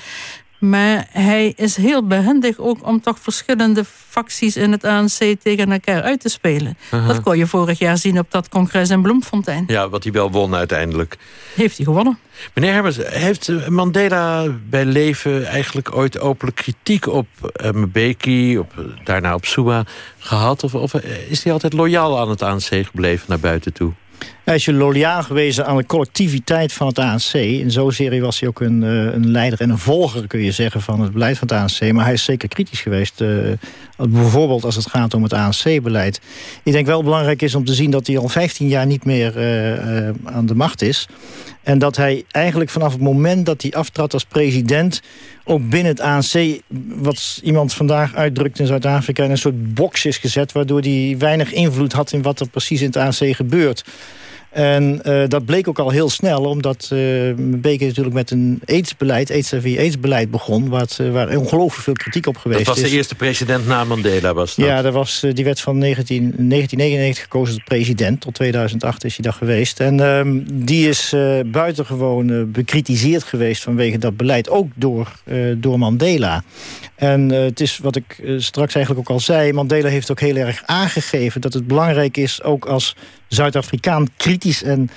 Maar hij is heel behendig ook om toch verschillende facties in het ANC tegen elkaar uit te spelen. Uh -huh. Dat kon je vorig jaar zien op dat congres in Bloemfontein. Ja, wat hij wel won uiteindelijk. Heeft hij gewonnen. Meneer Hermers, heeft Mandela bij leven eigenlijk ooit openlijk kritiek op uh, Mbeki, op, daarna op Zuma gehad? Of, of is hij altijd loyaal aan het ANC gebleven naar buiten toe? Hij is je loyaal gewezen aan de collectiviteit van het ANC. In zoverre was hij ook een, een leider en een volger, kun je zeggen, van het beleid van het ANC. Maar hij is zeker kritisch geweest, uh, bijvoorbeeld als het gaat om het ANC-beleid. Ik denk wel belangrijk is om te zien dat hij al 15 jaar niet meer uh, aan de macht is. En dat hij eigenlijk vanaf het moment dat hij aftrad als president... ook binnen het ANC, wat iemand vandaag uitdrukt in Zuid-Afrika... in een soort box is gezet, waardoor hij weinig invloed had... in wat er precies in het ANC gebeurt. En uh, dat bleek ook al heel snel, omdat uh, natuurlijk met een AIDS-beleid, HIV-AIDS-beleid begon, wat, uh, waar ongelooflijk veel kritiek op geweest is. Dat was is. de eerste president na Mandela, was dat? Ja, dat was, die werd van 19, 1999 gekozen tot president. Tot 2008 is hij dat geweest. En uh, die is buitengewoon bekritiseerd geweest vanwege dat beleid, ook door, door Mandela. En het is wat ik straks eigenlijk ook al zei, Mandela heeft ook heel erg aangegeven dat het belangrijk is, ook als Zuid-Afrikaan kritisch en,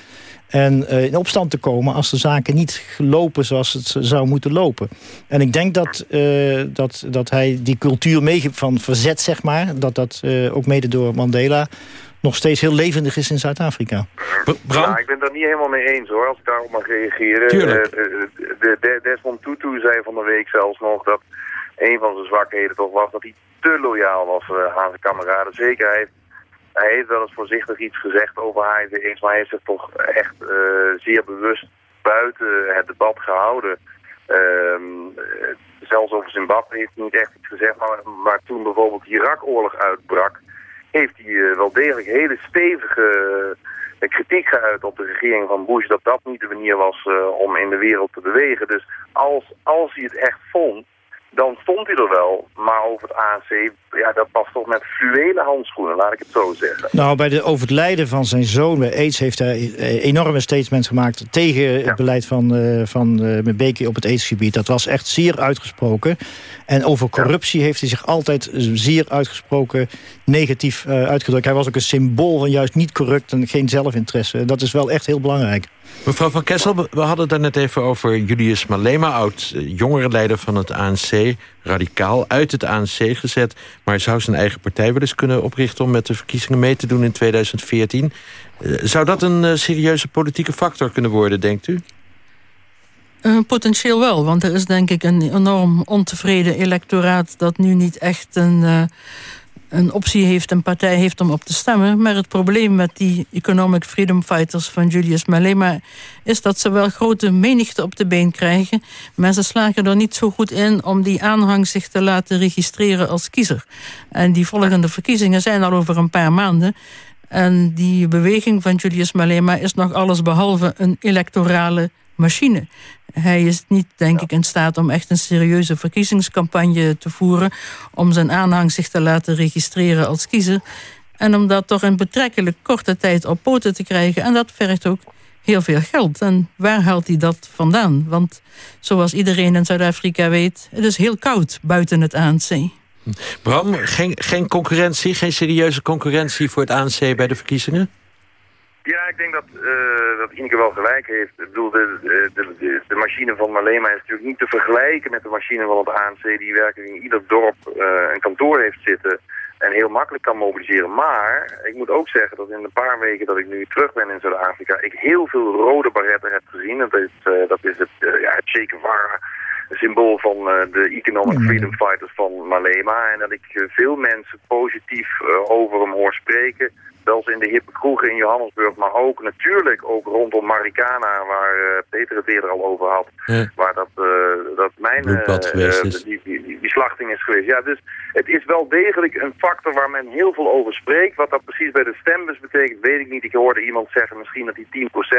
en uh, in opstand te komen... als de zaken niet lopen zoals het zou moeten lopen. En ik denk dat, uh, dat, dat hij die cultuur mee van verzet, zeg maar... dat dat uh, ook mede door Mandela nog steeds heel levendig is in Zuid-Afrika. Ja, ik ben het daar niet helemaal mee eens hoor, als ik daarop mag reageren. Tuurlijk. de, de Desmond Tutu zei van de week zelfs nog dat een van zijn zwakheden toch was... dat hij te loyaal was aan zijn kameraden. Zeker, hij heeft hij heeft wel eens voorzichtig iets gezegd over HIV eens, maar hij heeft zich toch echt uh, zeer bewust buiten het debat gehouden. Um, zelfs over Zimbabwe heeft hij niet echt iets gezegd, maar, maar toen bijvoorbeeld de Irak-oorlog uitbrak, heeft hij uh, wel degelijk hele stevige kritiek geuit op de regering van Bush, dat dat niet de manier was om in de wereld te bewegen. Dus als, als hij het echt vond, dan stond hij er wel. Maar over het ANC, ja, dat past toch met fluwelen handschoenen, laat ik het zo zeggen. Nou, bij de, over het lijden van zijn zoon bij AIDS heeft hij enorme statements gemaakt... tegen ja. het beleid van, uh, van uh, Mbeki op het AIDS-gebied. Dat was echt zeer uitgesproken. En over corruptie ja. heeft hij zich altijd zeer uitgesproken negatief uh, uitgedrukt. Hij was ook een symbool van juist niet corrupt en geen zelfinteresse. Dat is wel echt heel belangrijk. Mevrouw van Kessel, we hadden het net even over Julius Malema... oud jongerenleider van het ANC, radicaal uit het ANC gezet... maar zou zijn eigen partij wel eens kunnen oprichten... om met de verkiezingen mee te doen in 2014. Zou dat een uh, serieuze politieke factor kunnen worden, denkt u? Potentieel wel, want er is denk ik een enorm ontevreden electoraat... dat nu niet echt een... een optie heeft, een partij heeft om op te stemmen. Maar het probleem met die Economic Freedom Fighters van Julius Malema... is dat ze wel grote menigte op de been krijgen... maar ze slagen er niet zo goed in om die aanhang zich te laten registreren als kiezer. En die volgende verkiezingen zijn al over een paar maanden... En die beweging van Julius Malema is nog alles behalve een electorale machine. Hij is niet, denk ik, in staat om echt een serieuze verkiezingscampagne te voeren... om zijn aanhang zich te laten registreren als kiezer... en om dat toch in betrekkelijk korte tijd op poten te krijgen. En dat vergt ook heel veel geld. En waar haalt hij dat vandaan? Want zoals iedereen in Zuid-Afrika weet... het is heel koud buiten het ANC. Bram, geen, geen concurrentie, geen serieuze concurrentie voor het ANC bij de verkiezingen? Ja, ik denk dat, uh, dat Ineke wel gelijk heeft. Ik bedoel, de, de, de, de, machine van Malema is natuurlijk niet te vergelijken met de machine van het ANC... die werkelijk in ieder dorp uh, een kantoor heeft zitten en heel makkelijk kan mobiliseren. Maar ik moet ook zeggen dat in de paar weken dat ik nu terug ben in Zuid-Afrika... ik heel veel rode barretten heb gezien. Dat is, uh, dat is het, ja, het Che symbool van de Economic Freedom Fighters van Malema. En dat ik veel mensen positief over hem hoor spreken zelfs in de hippe kroegen in Johannesburg, maar ook natuurlijk ook rondom Marikana, waar uh, Peter het eerder al over had, ja. waar dat, uh, dat mijn uh, die, die, die, slachting is geweest. Ja, dus het is wel degelijk een factor waar men heel veel over spreekt. Wat dat precies bij de stembus betekent, weet ik niet. Ik hoorde iemand zeggen misschien dat hij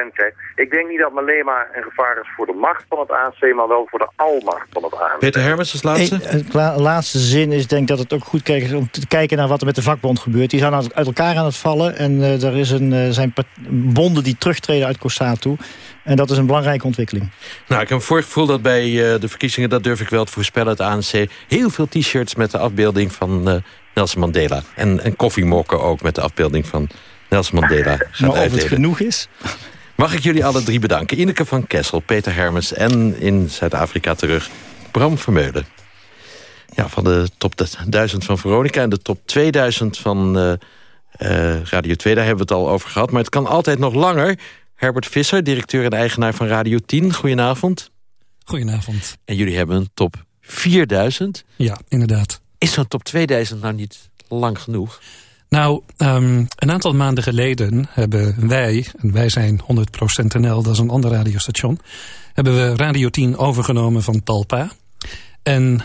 10% krijgt. Ik denk niet dat Malema een gevaar is voor de macht van het ANC, maar wel voor de almacht van het ANC. Peter Hermens als laatste? Hey, laatste zin is denk dat het ook goed kijkt om te kijken naar wat er met de vakbond gebeurt. Die zijn uit elkaar aan het vallen. En uh, er is een, uh, zijn bonden die terugtreden uit COSATU. En dat is een belangrijke ontwikkeling. Nou, ik heb een voorgevoel dat bij uh, de verkiezingen... dat durf ik wel te voorspellen, het ANC... heel veel t-shirts met de afbeelding van Nelson Mandela. En, en koffiemokken ook met de afbeelding van Nelson Mandela. maar of het genoeg is... Mag ik jullie alle drie bedanken. Ineke van Kessel, Peter Hermes en in Zuid-Afrika terug... Bram Vermeulen. Ja, van de top 1000 van Veronica en de top 2000 van... Uh, Radio 2, daar hebben we het al over gehad. Maar het kan altijd nog langer. Herbert Visser, directeur en eigenaar van Radio 10. Goedenavond. Goedenavond. En jullie hebben een top 4000. Ja, inderdaad. Is zo'n top 2000 nou niet lang genoeg? Nou, um, een aantal maanden geleden hebben wij, en wij zijn 100% NL, dat is een ander radiostation, hebben we Radio 10 overgenomen van Talpa. En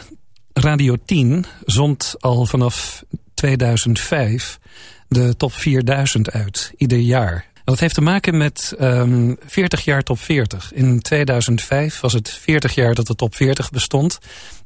Radio 10 zond al vanaf 2005 de top 4000 uit, ieder jaar. Dat heeft te maken met um, 40 jaar top 40. In 2005 was het 40 jaar dat de top 40 bestond.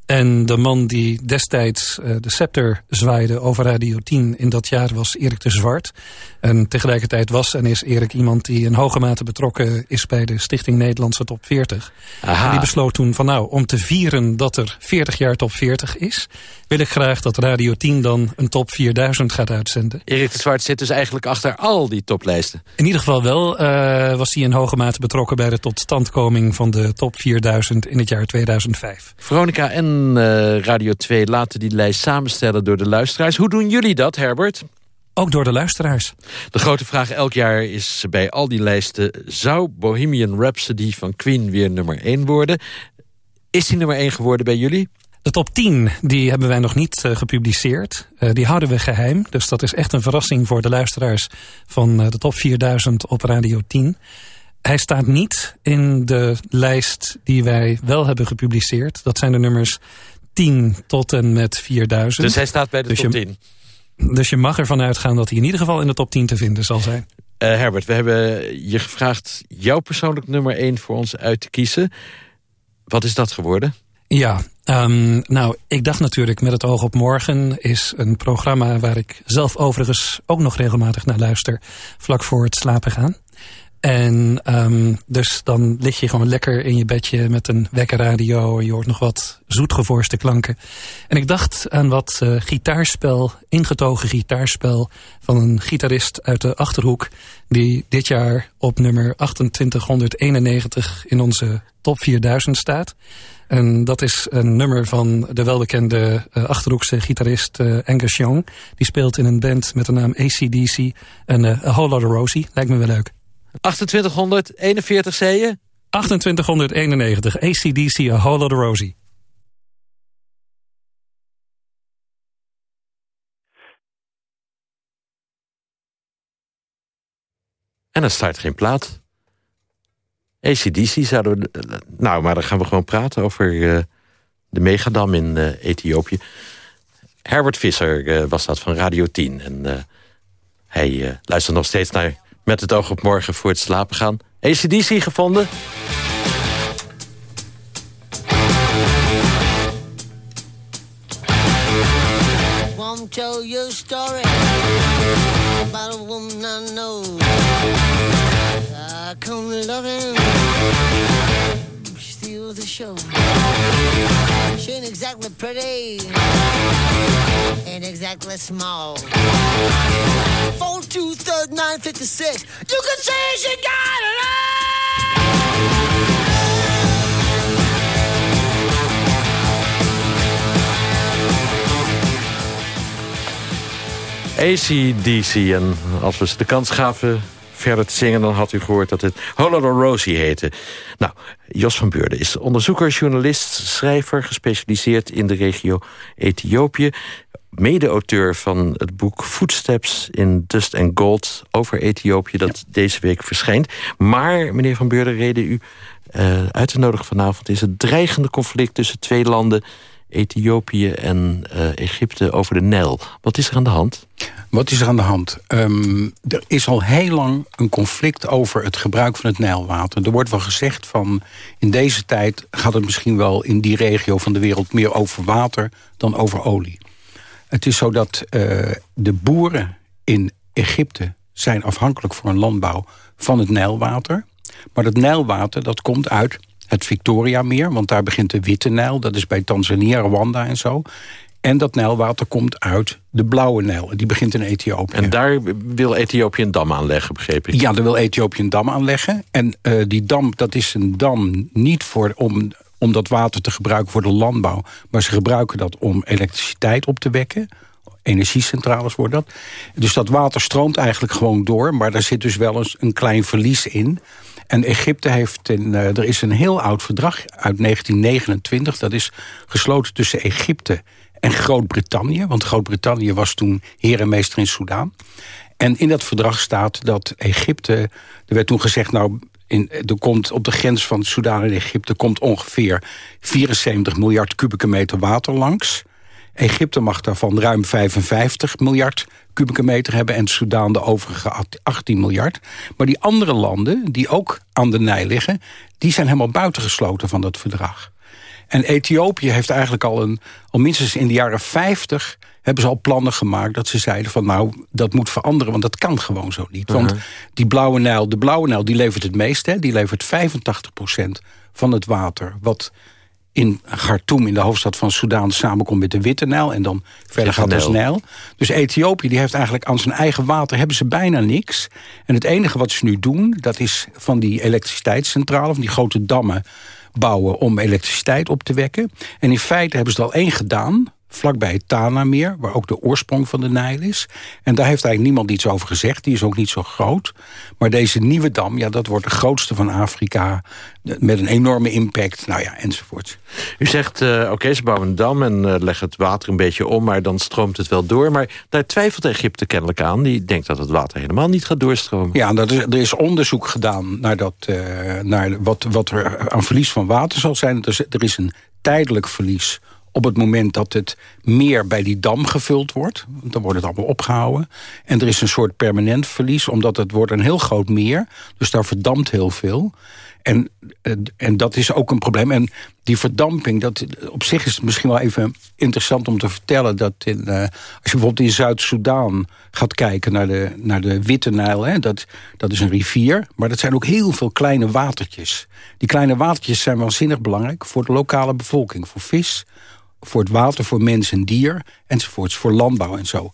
En de man die destijds uh, de scepter zwaaide over Radio 10 in dat jaar was Erik de Zwart. En tegelijkertijd was en is Erik iemand die in hoge mate betrokken is bij de Stichting Nederlandse Top 40. En die besloot toen van nou, om te vieren dat er 40 jaar top 40 is, wil ik graag dat Radio 10 dan een top 4000 gaat uitzenden. Erik de Zwart zit dus eigenlijk achter al die toplijsten. In ieder geval wel uh, was hij in hoge mate betrokken bij de totstandkoming van de top 4000 in het jaar 2005. Veronica en uh, Radio 2 laten die lijst samenstellen door de luisteraars. Hoe doen jullie dat, Herbert? Ook door de luisteraars. De grote vraag elk jaar is bij al die lijsten... zou Bohemian Rhapsody van Queen weer nummer 1 worden? Is die nummer 1 geworden bij jullie? De top 10 die hebben wij nog niet uh, gepubliceerd. Uh, die houden we geheim. Dus dat is echt een verrassing voor de luisteraars... van uh, de top 4000 op Radio 10. Hij staat niet in de lijst die wij wel hebben gepubliceerd. Dat zijn de nummers 10 tot en met 4000. Dus hij staat bij de dus top 10? Je, dus je mag ervan uitgaan dat hij in ieder geval in de top 10 te vinden zal zijn. Uh, Herbert, we hebben je gevraagd jouw persoonlijk nummer 1 voor ons uit te kiezen. Wat is dat geworden? Ja, um, nou, ik dacht natuurlijk met het oog op morgen is een programma waar ik zelf overigens ook nog regelmatig naar luister, vlak voor het slapen gaan. En um, dus dan lig je gewoon lekker in je bedje met een wekkerradio en je hoort nog wat zoetgevoorste klanken. En ik dacht aan wat uh, gitaarspel, ingetogen gitaarspel van een gitarist uit de Achterhoek die dit jaar op nummer 2891 in onze top 4000 staat. En dat is een nummer van de welbekende uh, Achterhoekse gitarist uh, Angus Young. Die speelt in een band met de naam ACDC en A Whole Lotta Rosie. Lijkt me wel leuk. 2841 zeeën? 2891, ACDC, A Whole Lot of Rosie. En er start geen plaat. ACDC zouden we... Nou, maar dan gaan we gewoon praten over eh, de megadam in eh, Ethiopië. Herbert Visser eh, was dat van Radio 10. En hij luistert nog steeds naar met het oog op morgen voor het slapen gaan. ACDC gevonden? Won't tell you story about a woman I know. I come loving, the show. Exactly exactly small. You can say she got it all. ACDC. En als we ze de kans gaven verder te zingen... dan had u gehoord dat het Hollow Rosie heette. Nou, Jos van Beurden is onderzoeker, journalist, schrijver... gespecialiseerd in de regio Ethiopië. Mede-auteur van het boek Footsteps in Dust and Gold... over Ethiopië, dat deze week verschijnt. Maar, meneer van Beurden, reden u eh, uit te nodigen vanavond... is het dreigende conflict tussen twee landen... Ethiopië en eh, Egypte over de Nijl. Wat is er aan de hand? Wat is er aan de hand? Ehm, er is al heel lang een conflict over het gebruik van het Nijlwater. Er wordt wel gezegd van in deze tijd gaat het misschien wel in die regio van de wereld meer over water dan over olie. Het is zo dat eh, de boeren in Egypte zijn afhankelijk voor hun landbouw van het Nijlwater. Maar dat Nijlwater dat komt uit het Victoriameer, want daar begint de Witte Nijl. Dat is bij Tanzania, Rwanda en zo. En dat Nijlwater komt uit de Blauwe Nijl. Die begint in Ethiopië. En daar wil Ethiopië een dam aanleggen, begreep ik? Ja, daar wil Ethiopië een dam aanleggen. En uh, die dam, dat is een dam niet voor, om, om dat water te gebruiken voor de landbouw. Maar ze gebruiken dat om elektriciteit op te wekken. Energiecentrales wordt dat. Dus dat water stroomt eigenlijk gewoon door. Maar daar zit dus wel eens een klein verlies in. En Egypte heeft, uh, er is een heel oud verdrag uit 1929... dat is gesloten tussen Egypte en Groot-Brittannië. Want Groot-Brittannië was toen heer en meester in Soudaan. En in dat verdrag staat dat Egypte... er werd toen gezegd, nou, in, er komt op de grens van Soudaan en Egypte... komt ongeveer 74 miljard kubieke meter water langs... Egypte mag daarvan ruim 55 miljard kubieke meter hebben... en Soudaan de overige 18 miljard. Maar die andere landen, die ook aan de Nij liggen... die zijn helemaal buitengesloten van dat verdrag. En Ethiopië heeft eigenlijk al, een, al minstens in de jaren 50... hebben ze al plannen gemaakt dat ze zeiden van... nou, dat moet veranderen, want dat kan gewoon zo niet. Want uh -huh. die Blauwe Nijl, de Blauwe Nijl, die levert het meest. Hè? Die levert 85% van het water... wat in Khartoum, in de hoofdstad van Soudaan, samenkomt met de Witte Nijl. En dan verder gaat als Nijl. Dus Ethiopië die heeft eigenlijk aan zijn eigen water hebben ze bijna niks. En het enige wat ze nu doen, dat is van die elektriciteitscentrale, van die grote dammen bouwen om elektriciteit op te wekken. En in feite hebben ze er al één gedaan vlakbij het Tana-meer, waar ook de oorsprong van de Nijl is. En daar heeft eigenlijk niemand iets over gezegd. Die is ook niet zo groot. Maar deze nieuwe dam, ja, dat wordt de grootste van Afrika... met een enorme impact, nou ja, enzovoort. U zegt, uh, oké, okay, ze bouwen een dam en uh, leggen het water een beetje om... maar dan stroomt het wel door. Maar daar twijfelt Egypte kennelijk aan. Die denkt dat het water helemaal niet gaat doorstromen. Ja, dat is, er is onderzoek gedaan naar, dat, uh, naar wat, wat er aan verlies van water zal zijn. Er is, er is een tijdelijk verlies op het moment dat het meer bij die dam gevuld wordt. Dan wordt het allemaal opgehouden. En er is een soort permanent verlies, omdat het wordt een heel groot meer. Dus daar verdampt heel veel. En, en dat is ook een probleem. En die verdamping, dat, op zich is het misschien wel even interessant om te vertellen... dat in, uh, als je bijvoorbeeld in Zuid-Soedan gaat kijken naar de, naar de Witte Nijl... Hè, dat, dat is een rivier, maar dat zijn ook heel veel kleine watertjes. Die kleine watertjes zijn waanzinnig belangrijk voor de lokale bevolking. Voor vis, voor het water, voor mens en dier, enzovoorts, voor landbouw en zo.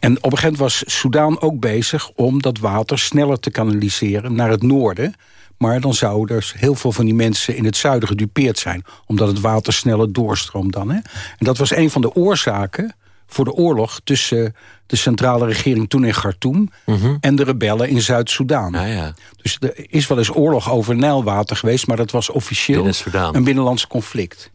En op een gegeven moment was Soudaan ook bezig om dat water sneller te kanaliseren naar het noorden. Maar dan zouden er heel veel van die mensen in het zuiden gedupeerd zijn. Omdat het water sneller doorstroomt dan. Hè? En dat was een van de oorzaken voor de oorlog tussen de centrale regering toen in Khartoum... en de rebellen in Zuid-Soedan. Ja, ja. Dus er is wel eens oorlog over Nijlwater geweest... maar dat was officieel Binnen een binnenlands conflict.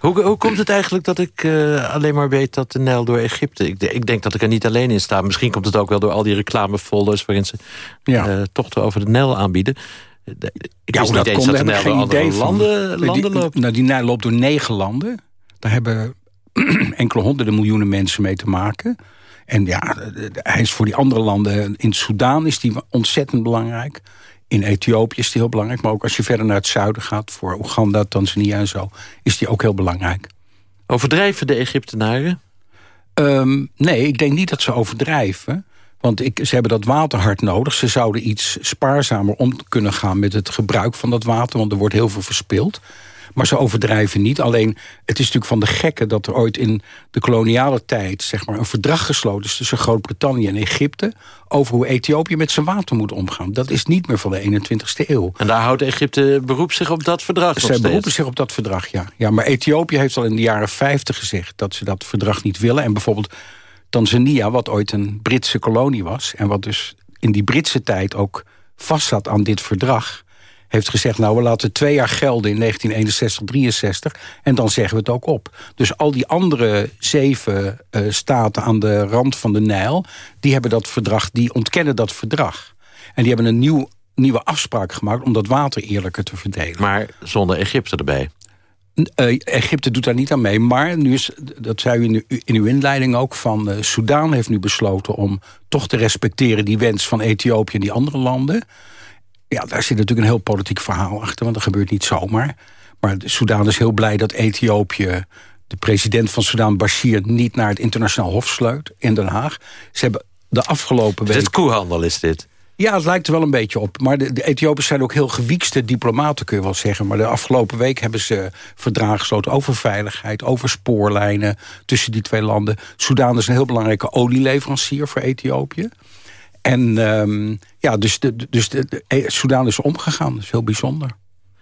Hoe, hoe komt het eigenlijk dat ik eh, alleen maar weet dat de Nijl door Egypte... Ik, ik denk dat ik er niet alleen in sta. Misschien komt het ook wel door al die reclamefolders... waarin ze eh, tochten over de Nijl aanbieden. De- Ik Ja, dat eens dat de Nijl door geen andere landen, landen die, loopt. Nou, die Nijl loopt door negen landen. Daar hebben enkele honderden miljoenen mensen mee te maken. En ja, hij is voor die andere landen... In Soedan is die ontzettend belangrijk. In Ethiopië is die heel belangrijk. Maar ook als je verder naar het zuiden gaat... voor Oeganda, Tanzania en zo... is die ook heel belangrijk. Overdrijven de Egyptenaren? Ehm, nee, ik denk niet dat ze overdrijven. Want ik, ze hebben dat water hard nodig. Ze zouden iets spaarzamer om kunnen gaan met het gebruik van dat water. Want er wordt heel veel verspild. Maar ze overdrijven niet. Alleen, het is natuurlijk van de gekken dat er ooit in de koloniale tijd... Zeg maar, een verdrag gesloten is tussen Groot-Brittannië en Egypte... over hoe Ethiopië met zijn water moet omgaan. Dat is niet meer van de 21ste eeuw. En daar houdt Egypte beroep zich op dat verdrag Ze beroepen zich op dat verdrag, ja. ja. Maar Ethiopië heeft al in de jaren 50 gezegd... dat ze dat verdrag niet willen. En bijvoorbeeld Tanzania, wat ooit een Britse kolonie was... en wat dus in die Britse tijd ook vastzat aan dit verdrag... heeft gezegd, nou, we laten twee jaar gelden in 1961, 63... en dan zeggen we het ook op. Dus al die andere zeven eh, staten aan de rand van de Nijl... die hebben dat verdrag, die ontkennen dat verdrag. En die hebben een nieuw, nieuwe afspraak gemaakt... om dat water eerlijker te verdelen. Maar zonder Egypte erbij. Eh, Egypte doet daar niet aan mee, maar nu is, dat zei u in, uw- in uw inleiding ook... van Soedan heeft nu besloten om toch te respecteren... die wens van Ethiopië en die andere landen. Ja, daar zit natuurlijk een heel politiek verhaal achter... want dat gebeurt niet zomaar. Maar de Soedan is heel blij dat Ethiopië... de president van Soedan, Bashir... niet naar het internationaal hof sleut in Den Haag. Ze hebben de afgelopen Het week... is koehandel, is dit. Ja, het lijkt er wel een beetje op. Maar de, de Ethiopiërs zijn ook heel gewiekste diplomaten, kun je wel zeggen. Maar de afgelopen week hebben ze verdragen gesloten over veiligheid... over spoorlijnen tussen die twee landen. Soedan is een heel belangrijke olieleverancier voor Ethiopië. En ehm, ja, dus, de, dus de, de- eh, Soedan is omgegaan. Dat is heel bijzonder.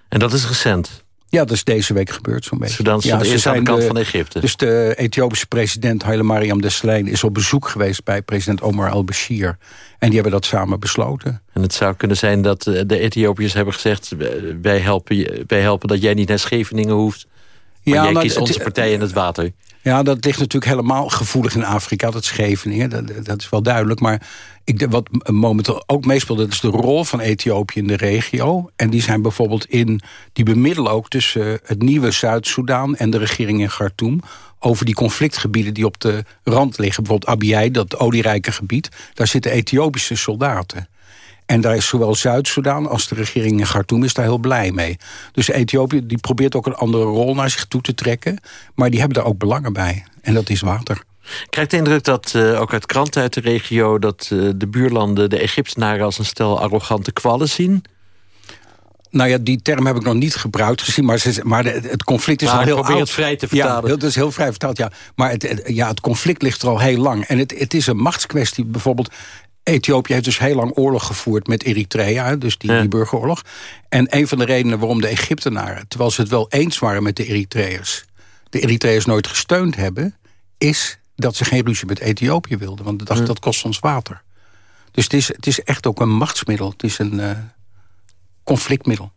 En dat is recent. Ja, dat is deze week gebeurd zo'n beetje. Ja, ze eerst aan de kant van Egypte. Dus de Ethiopische president Haile Mariam Desalegn... is op bezoek geweest bij president Omar al-Bashir. En die hebben dat samen besloten. En het zou kunnen zijn dat eh, de Ethiopiërs hebben gezegd... wij helpen, wij helpen dat jij niet naar Scheveningen hoeft. Maar Ja, jij kiest onze partij in het water. Ja, dat ligt natuurlijk helemaal gevoelig in Afrika, dat Scheveningen. Dat, dat is wel duidelijk. Maar ik, wat momenteel ook meespeelt, dat is de rol van Ethiopië in de regio. En die zijn bijvoorbeeld in, die bemiddelen ook tussen het nieuwe Zuid-Soedan en de regering in Khartoum over die conflictgebieden die op de rand liggen. Bijvoorbeeld Abyei, dat olierijke gebied. Daar zitten Ethiopische soldaten. En daar is zowel Zuid-Soedan als de regering in Khartoum is daar heel blij mee. Dus Ethiopië die probeert ook een andere rol naar zich toe te trekken. Maar die hebben daar ook belangen bij. En dat is water. Ik krijg de indruk dat, eh, ook uit kranten uit de regio... dat eh, de buurlanden de Egyptenaren als een stel arrogante kwallen zien. Nou ja, die term heb ik nog niet gebruikt gezien. Maar, ze, maar de- het conflict is Maar al heel probeer oud. het vrij te Ja, vertalen. dat is heel vrij vertaald, ja. Maar het, het- ja, het conflict ligt er al heel lang. En het, het is een machtskwestie. Bijvoorbeeld, Ethiopië heeft dus heel lang oorlog gevoerd met Eritrea. Dus die, die burgeroorlog. En een van de redenen waarom de Egyptenaren... terwijl ze het wel eens waren met de Eritreërs... de Eritreërs nooit gesteund hebben... is dat ze geen ruzie met Ethiopië wilden. Want dachten, dat kost ons water. Dus het is, het is echt ook een machtsmiddel. Het is een eh, conflictmiddel.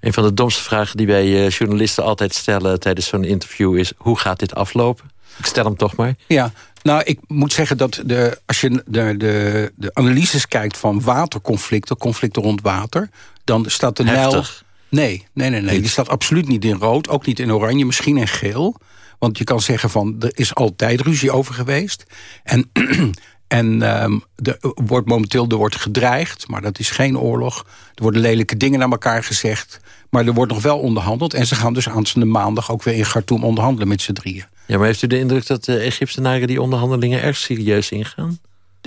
Een van de domste vragen die wij eh, journalisten altijd stellen... tijdens zo'n interview is, hoe gaat dit aflopen? Ik stel hem toch maar. Ja, nou, ik moet zeggen dat de, als je de, de, de analyses kijkt van waterconflicten, conflicten rond water, dan staat de Nijl... Nee, nee, nee, nee. Die staat absoluut niet in rood, ook niet in oranje, misschien in geel. Want je kan zeggen van, er is altijd ruzie over geweest. En, en ehm, er wordt momenteel er wordt gedreigd, maar dat is geen oorlog. Er worden lelijke dingen naar elkaar gezegd. Maar er wordt nog wel onderhandeld. En ze gaan dus aanstaande maandag ook weer in Khartoum onderhandelen met z'n drieën. Ja, maar heeft u de indruk dat de Egyptenaren die onderhandelingen erg serieus ingaan?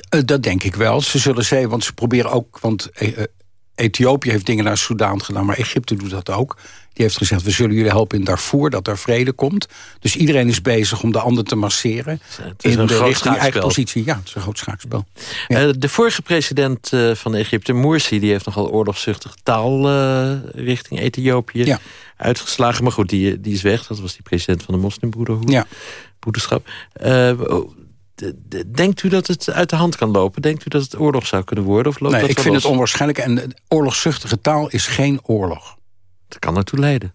Eh, dat denk ik wel. Ze zullen zeggen, want ze proberen ook... want eh, eh, Ethiopië heeft dingen naar Soedan gedaan... maar Egypte doet dat ook. Die heeft gezegd, we zullen jullie helpen in Darfur... dat er vrede komt. Dus iedereen is bezig om de ander te masseren... is in een de groot richting eigen schaakspel. positie. Ja, het is een groot schaakspel. De vorige president van Egypte, Morsi... die heeft nogal oorlogszuchtige taal richting Ethiopië uitgeslagen. Maar goed, die, die is weg. Dat was die president van de moslimbroederhoed. Ja. Broederschap. Eh, d- denkt u dat het uit de hand kan lopen? Denkt u dat het oorlog zou kunnen worden? Of loopt Nee, dat ik vind los? het onwaarschijnlijk. En oorlogszuchtige taal is geen oorlog. Dat kan ertoe leiden.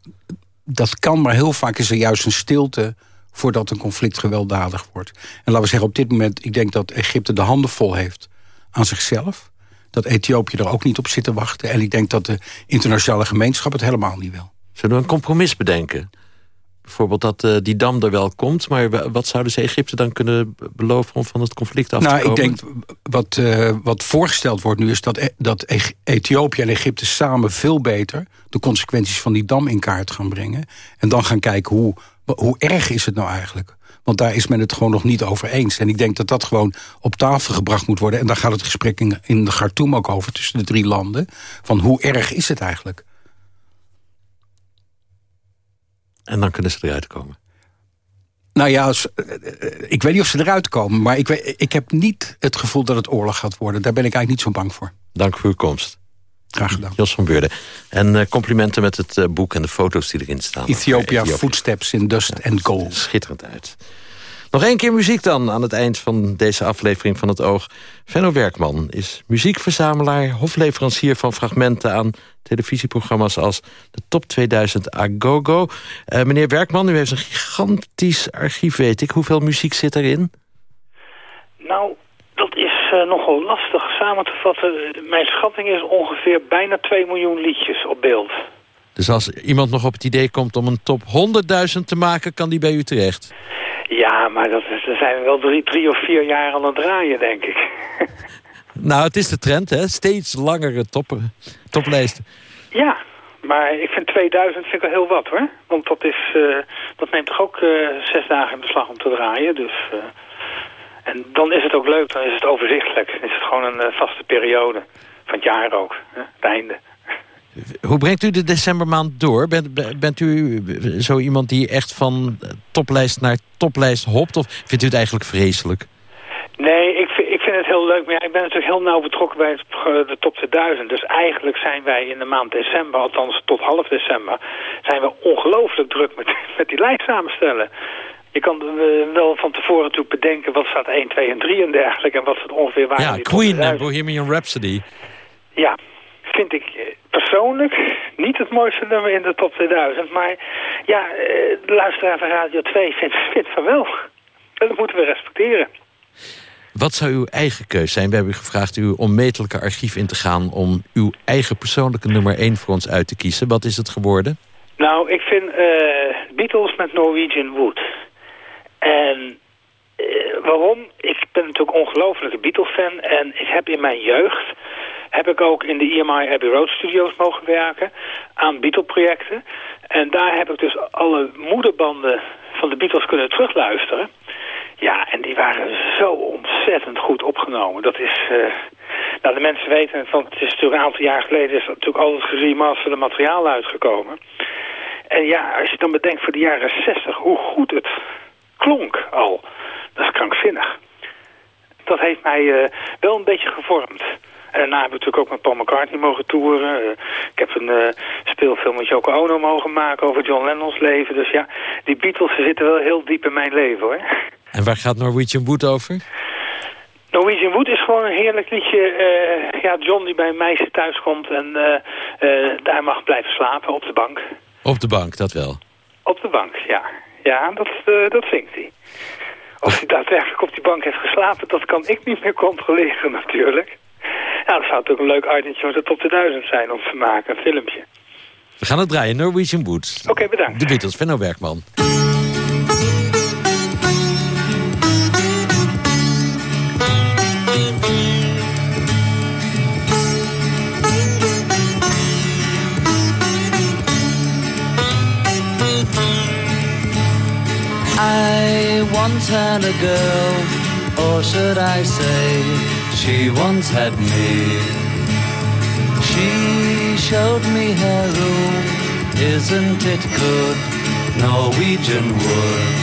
Dat kan, maar heel vaak is er juist een stilte... voordat een conflict gewelddadig wordt. En laten we zeggen, op dit moment... ik denk dat Egypte de handen vol heeft aan zichzelf. Dat Ethiopië er ook niet op zit te wachten. En ik denk dat de internationale gemeenschap het helemaal niet wil. Zullen we een compromis bedenken? Bijvoorbeeld dat eh, die dam er wel komt... maar wa- wat zouden ze Egypte dan kunnen be- beloven... om van het conflict af te Nou, komen? ik denk wat, eh, wat voorgesteld wordt nu is dat, E- dat E- Ethiopië en Egypte samen veel beter de consequenties van die dam in kaart gaan brengen. En dan gaan kijken hoe, hoe erg is het nou eigenlijk. Want daar is men het gewoon nog niet over eens. En ik denk dat dat gewoon op tafel gebracht moet worden. En daar gaat het gesprek in, in de Khartoum ook over tussen de drie landen. Van hoe erg is het eigenlijk? En dan kunnen ze eruit komen. Nou ja, eh, eh, ik weet niet of ze eruit komen. Maar ik, weet, ik heb niet het gevoel dat het oorlog gaat worden. Daar ben ik eigenlijk niet zo bang voor. Dank voor uw komst. Graag gedaan. Jos van Beurden. En eh, complimenten met het boek en de foto's die erin staan. Ethiopia. Footsteps in Dust and Gold. Schitterend uit. Nog één keer muziek dan aan het eind van deze aflevering van het Oog. Venno Werkman is muziekverzamelaar, hofleverancier van fragmenten aan televisieprogramma's als de Top 2000 Agogo. Eh meneer Werkman, u heeft een gigantisch archief, weet ik. Hoeveel muziek zit erin? Nou, dat is eh, nogal lastig samen te vatten. Mijn schatting is ongeveer bijna 2 miljoen liedjes op beeld. Dus als iemand nog op het idee komt om een top 100.000 te maken, kan die bij u terecht. Maar dat is, daar zijn we wel drie, drie of vier jaar aan het draaien, denk ik. Nou, het is de trend, hè? Steeds langere toppen, toplijsten. Ja, maar ik vind 2000 vind ik wel heel wat, hoor. Want dat, is, eh, dat neemt toch ook eh, zes dagen in beslag om te draaien. Dus, eh, en dan is het ook leuk, dan is het overzichtelijk. Dan is het gewoon een vaste periode. Van het jaar ook, hè? het einde. Hoe brengt u de decembermaand door? Bent, bent u zo iemand die echt van toplijst naar toplijst hopt? Of vindt u het eigenlijk vreselijk? Nee, ik vind, ik vind het heel leuk. Maar ja, ik ben natuurlijk heel nauw betrokken bij het, de top 2000. Dus eigenlijk zijn wij in de maand december, althans tot half december... zijn we ongelooflijk druk met, met die lijst samenstellen. Je kan eh, wel van tevoren natuurlijk bedenken wat staat 1, 2 en 3 en dergelijke... en wat het ongeveer waren. Ja, Queen en 2000. Bohemian Rhapsody. Ja, vind ik eh, persoonlijk niet het mooiste nummer in de top 2000. Maar ja, eh, de luisteraar van Radio 2 vindt, vindt van wel. En dat moeten we respecteren. Wat zou uw eigen keus zijn? We hebben u gevraagd uw onmetelijke archief in te gaan... om uw eigen persoonlijke nummer 1 voor ons uit te kiezen. Wat is het geworden? Nou, ik vind eh, Beatles met Norwegian Wood. En eh, waarom? Ik ben natuurlijk ongelofelijke Beatles-fan. En ik heb in mijn jeugd... heb ik ook in de EMI Abbey Road Studios mogen werken... aan Beatle-projecten. En daar heb ik dus alle moederbanden van de Beatles kunnen terugluisteren. Ja, en die waren zo ontzettend goed opgenomen. Dat is... eh, nou, de mensen weten, want het is natuurlijk een aantal jaar geleden... is natuurlijk altijd geremasterde materiaal uitgekomen. En ja, als je dan bedenkt voor de jaren 60 hoe goed het klonk al. Dat is krankzinnig. Dat heeft mij eh, wel een beetje gevormd. En daarna heb ik natuurlijk ook met Paul McCartney mogen toeren. Eh, ik heb een eh, speelfilm met Yoko Ono mogen maken over John Lennon's leven. Dus ja, die Beatles ze zitten wel heel diep in mijn leven hoor. En waar gaat Norwegian Wood over? Norwegian Wood is gewoon een heerlijk liedje. eh, ja, John die bij een meisje thuis komt en daar mag blijven slapen op de bank. Op de bank, dat wel. Op de bank, ja. Ja, dat, dat zingt hij. Of hij daadwerkelijk op die bank heeft geslapen, dat kan ik niet meer controleren natuurlijk. Ja, dat zou natuurlijk een leuk itempje met de top 2000 zijn om te maken, een filmpje. We gaan het draaien, Norwegian Wood. Oké, bedankt. De Beatles, Venno Werkman. I once had a girl, or should I say, she once had me. She showed me her room, isn't it good? Norwegian wood.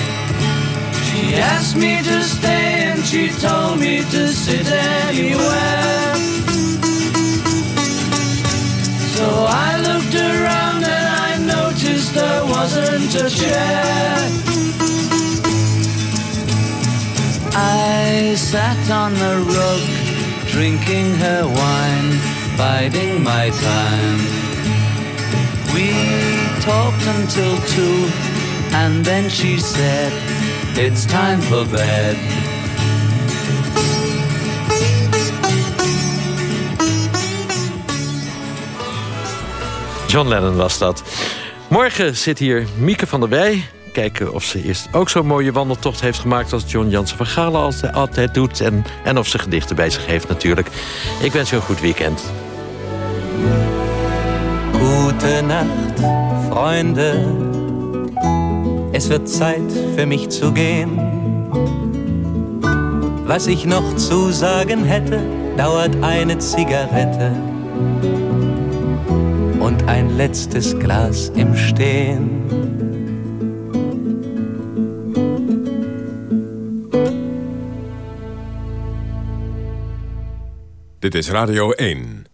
She asked me to stay and she told me to sit anywhere. So I looked around and I noticed there wasn't a chair. I sat on the rug, drinking her wine, biding my time. We talked until two, and then she said, It's time for bed. John Lennon was dat. Morgen zit hier Mieke van der Wij. Kijken of ze eerst ook zo'n mooie wandeltocht heeft gemaakt... als John Jansen van Galen altijd, altijd doet. En, en of ze gedichten bij zich heeft natuurlijk. Ik wens u een goed weekend. Gute Nacht, Freunde. Es wird Zeit für mich zu gehen. Was ich noch zu sagen hätte, dauert eine Zigarette und ein letztes Glas im Stehen. Dit is Radio 1.